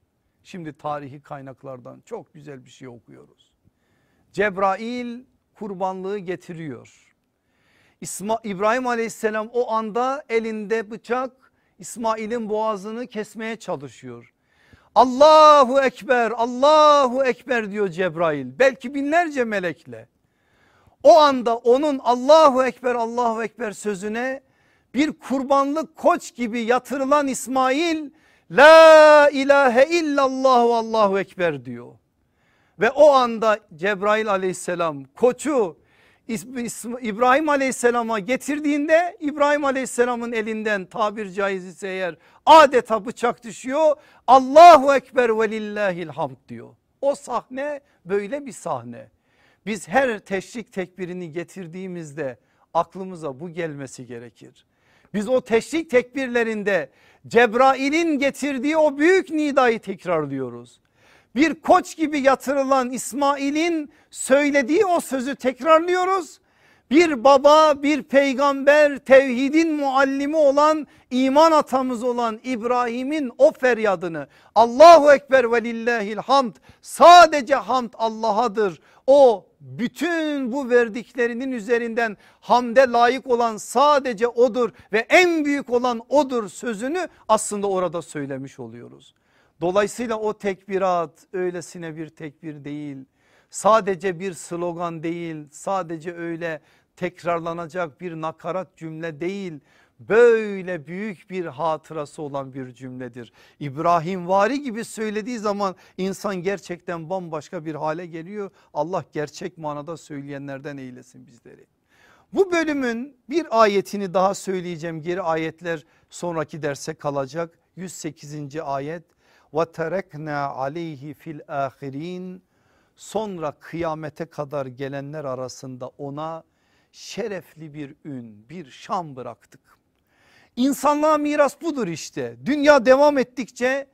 Şimdi tarihi kaynaklardan çok güzel bir şey okuyoruz. Cebrail kurbanlığı getiriyor. İsma, İbrahim aleyhisselam o anda elinde bıçak İsmail'in boğazını kesmeye çalışıyor. Allahu Ekber Allahu Ekber diyor Cebrail belki binlerce melekle. O anda onun Allahu Ekber Allahu Ekber sözüne bir kurbanlık koç gibi yatırılan İsmail La ilahe illallah Allahu Ekber diyor. Ve o anda Cebrail aleyhisselam koçu İbrahim aleyhisselama getirdiğinde İbrahim aleyhisselamın elinden tabir caiz ise eğer adeta bıçak düşüyor. Allahu Ekber ve lillahil hamd diyor. O sahne böyle bir sahne. Biz her teşrik tekbirini getirdiğimizde aklımıza bu gelmesi gerekir. Biz o teşrik tekbirlerinde Cebrail'in getirdiği o büyük nidayı tekrarlıyoruz. Bir koç gibi yatırılan İsmail'in söylediği o sözü tekrarlıyoruz. Bir baba bir peygamber tevhidin muallimi olan iman atamız olan İbrahim'in o feryadını Allahu Ekber ve lillahil hamd sadece hamd Allah'adır. O bütün bu verdiklerinin üzerinden hamde layık olan sadece odur ve en büyük olan odur sözünü aslında orada söylemiş oluyoruz. Dolayısıyla o tekbirat öylesine bir tekbir değil. Sadece bir slogan değil sadece öyle tekrarlanacak bir nakarat cümle değil böyle büyük bir hatırası olan bir cümledir. İbrahim vari gibi söylediği zaman insan gerçekten bambaşka bir hale geliyor. Allah gerçek manada söyleyenlerden eylesin bizleri. Bu bölümün bir ayetini daha söyleyeceğim geri ayetler sonraki derse kalacak. 108. ayet ve terekna aleyhi fil ahirin sonra kıyamete kadar gelenler arasında ona şerefli bir ün bir şam bıraktık. İnsanlığa miras budur işte. Dünya devam ettikçe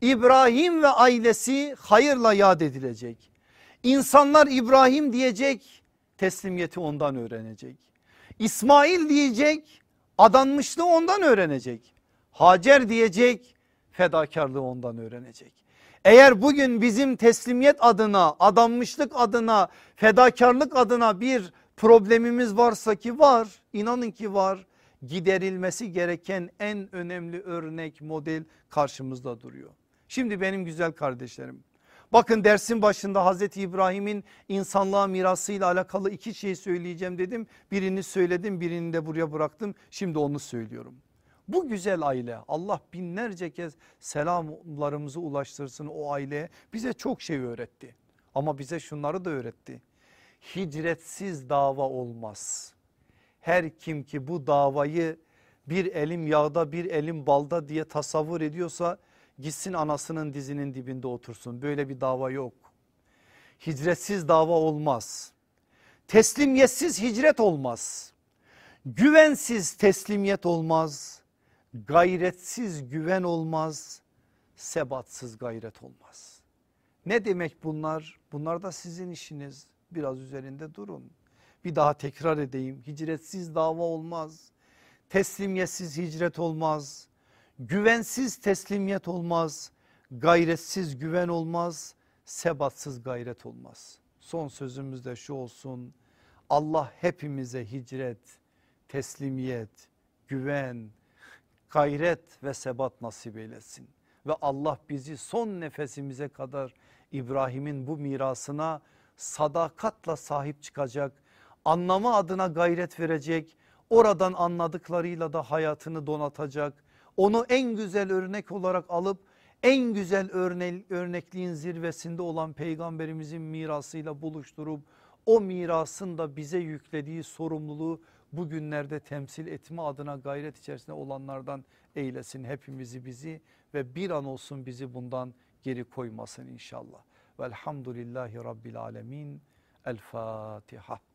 İbrahim ve ailesi hayırla yad edilecek. İnsanlar İbrahim diyecek teslimiyeti ondan öğrenecek. İsmail diyecek adanmışlığı ondan öğrenecek. Hacer diyecek fedakarlığı ondan öğrenecek. Eğer bugün bizim teslimiyet adına adanmışlık adına fedakarlık adına bir problemimiz varsa ki var inanın ki var giderilmesi gereken en önemli örnek model karşımızda duruyor. Şimdi benim güzel kardeşlerim bakın dersin başında Hazreti İbrahim'in insanlığa mirasıyla alakalı iki şey söyleyeceğim dedim. Birini söyledim birini de buraya bıraktım şimdi onu söylüyorum. Bu güzel aile Allah binlerce kez selamlarımızı ulaştırsın o aileye bize çok şey öğretti. Ama bize şunları da öğretti. Hicretsiz dava olmaz. Her kim ki bu davayı bir elim yağda bir elim balda diye tasavvur ediyorsa gitsin anasının dizinin dibinde otursun. Böyle bir dava yok. Hicretsiz dava olmaz. Teslimiyetsiz hicret olmaz. Güvensiz teslimiyet olmaz. Gayretsiz güven olmaz. Sebatsız gayret olmaz. Ne demek bunlar? Bunlar da sizin işiniz. Biraz üzerinde durun. Bir daha tekrar edeyim. Hicretsiz dava olmaz. Teslimiyetsiz hicret olmaz. Güvensiz teslimiyet olmaz. Gayretsiz güven olmaz. Sebatsız gayret olmaz. Son sözümüz de şu olsun. Allah hepimize hicret, teslimiyet, güven, gayret ve sebat nasip eylesin. Ve Allah bizi son nefesimize kadar İbrahim'in bu mirasına sadakatla sahip çıkacak, anlama adına gayret verecek, oradan anladıklarıyla da hayatını donatacak, onu en güzel örnek olarak alıp en güzel örne örnekliğin zirvesinde olan peygamberimizin mirasıyla buluşturup o mirasın da bize yüklediği sorumluluğu bugünlerde temsil etme adına gayret içerisinde olanlardan eylesin hepimizi bizi ve bir an olsun bizi bundan geri koymasın inşallah. Velhamdülillahi Rabbil Alemin. El Fatiha.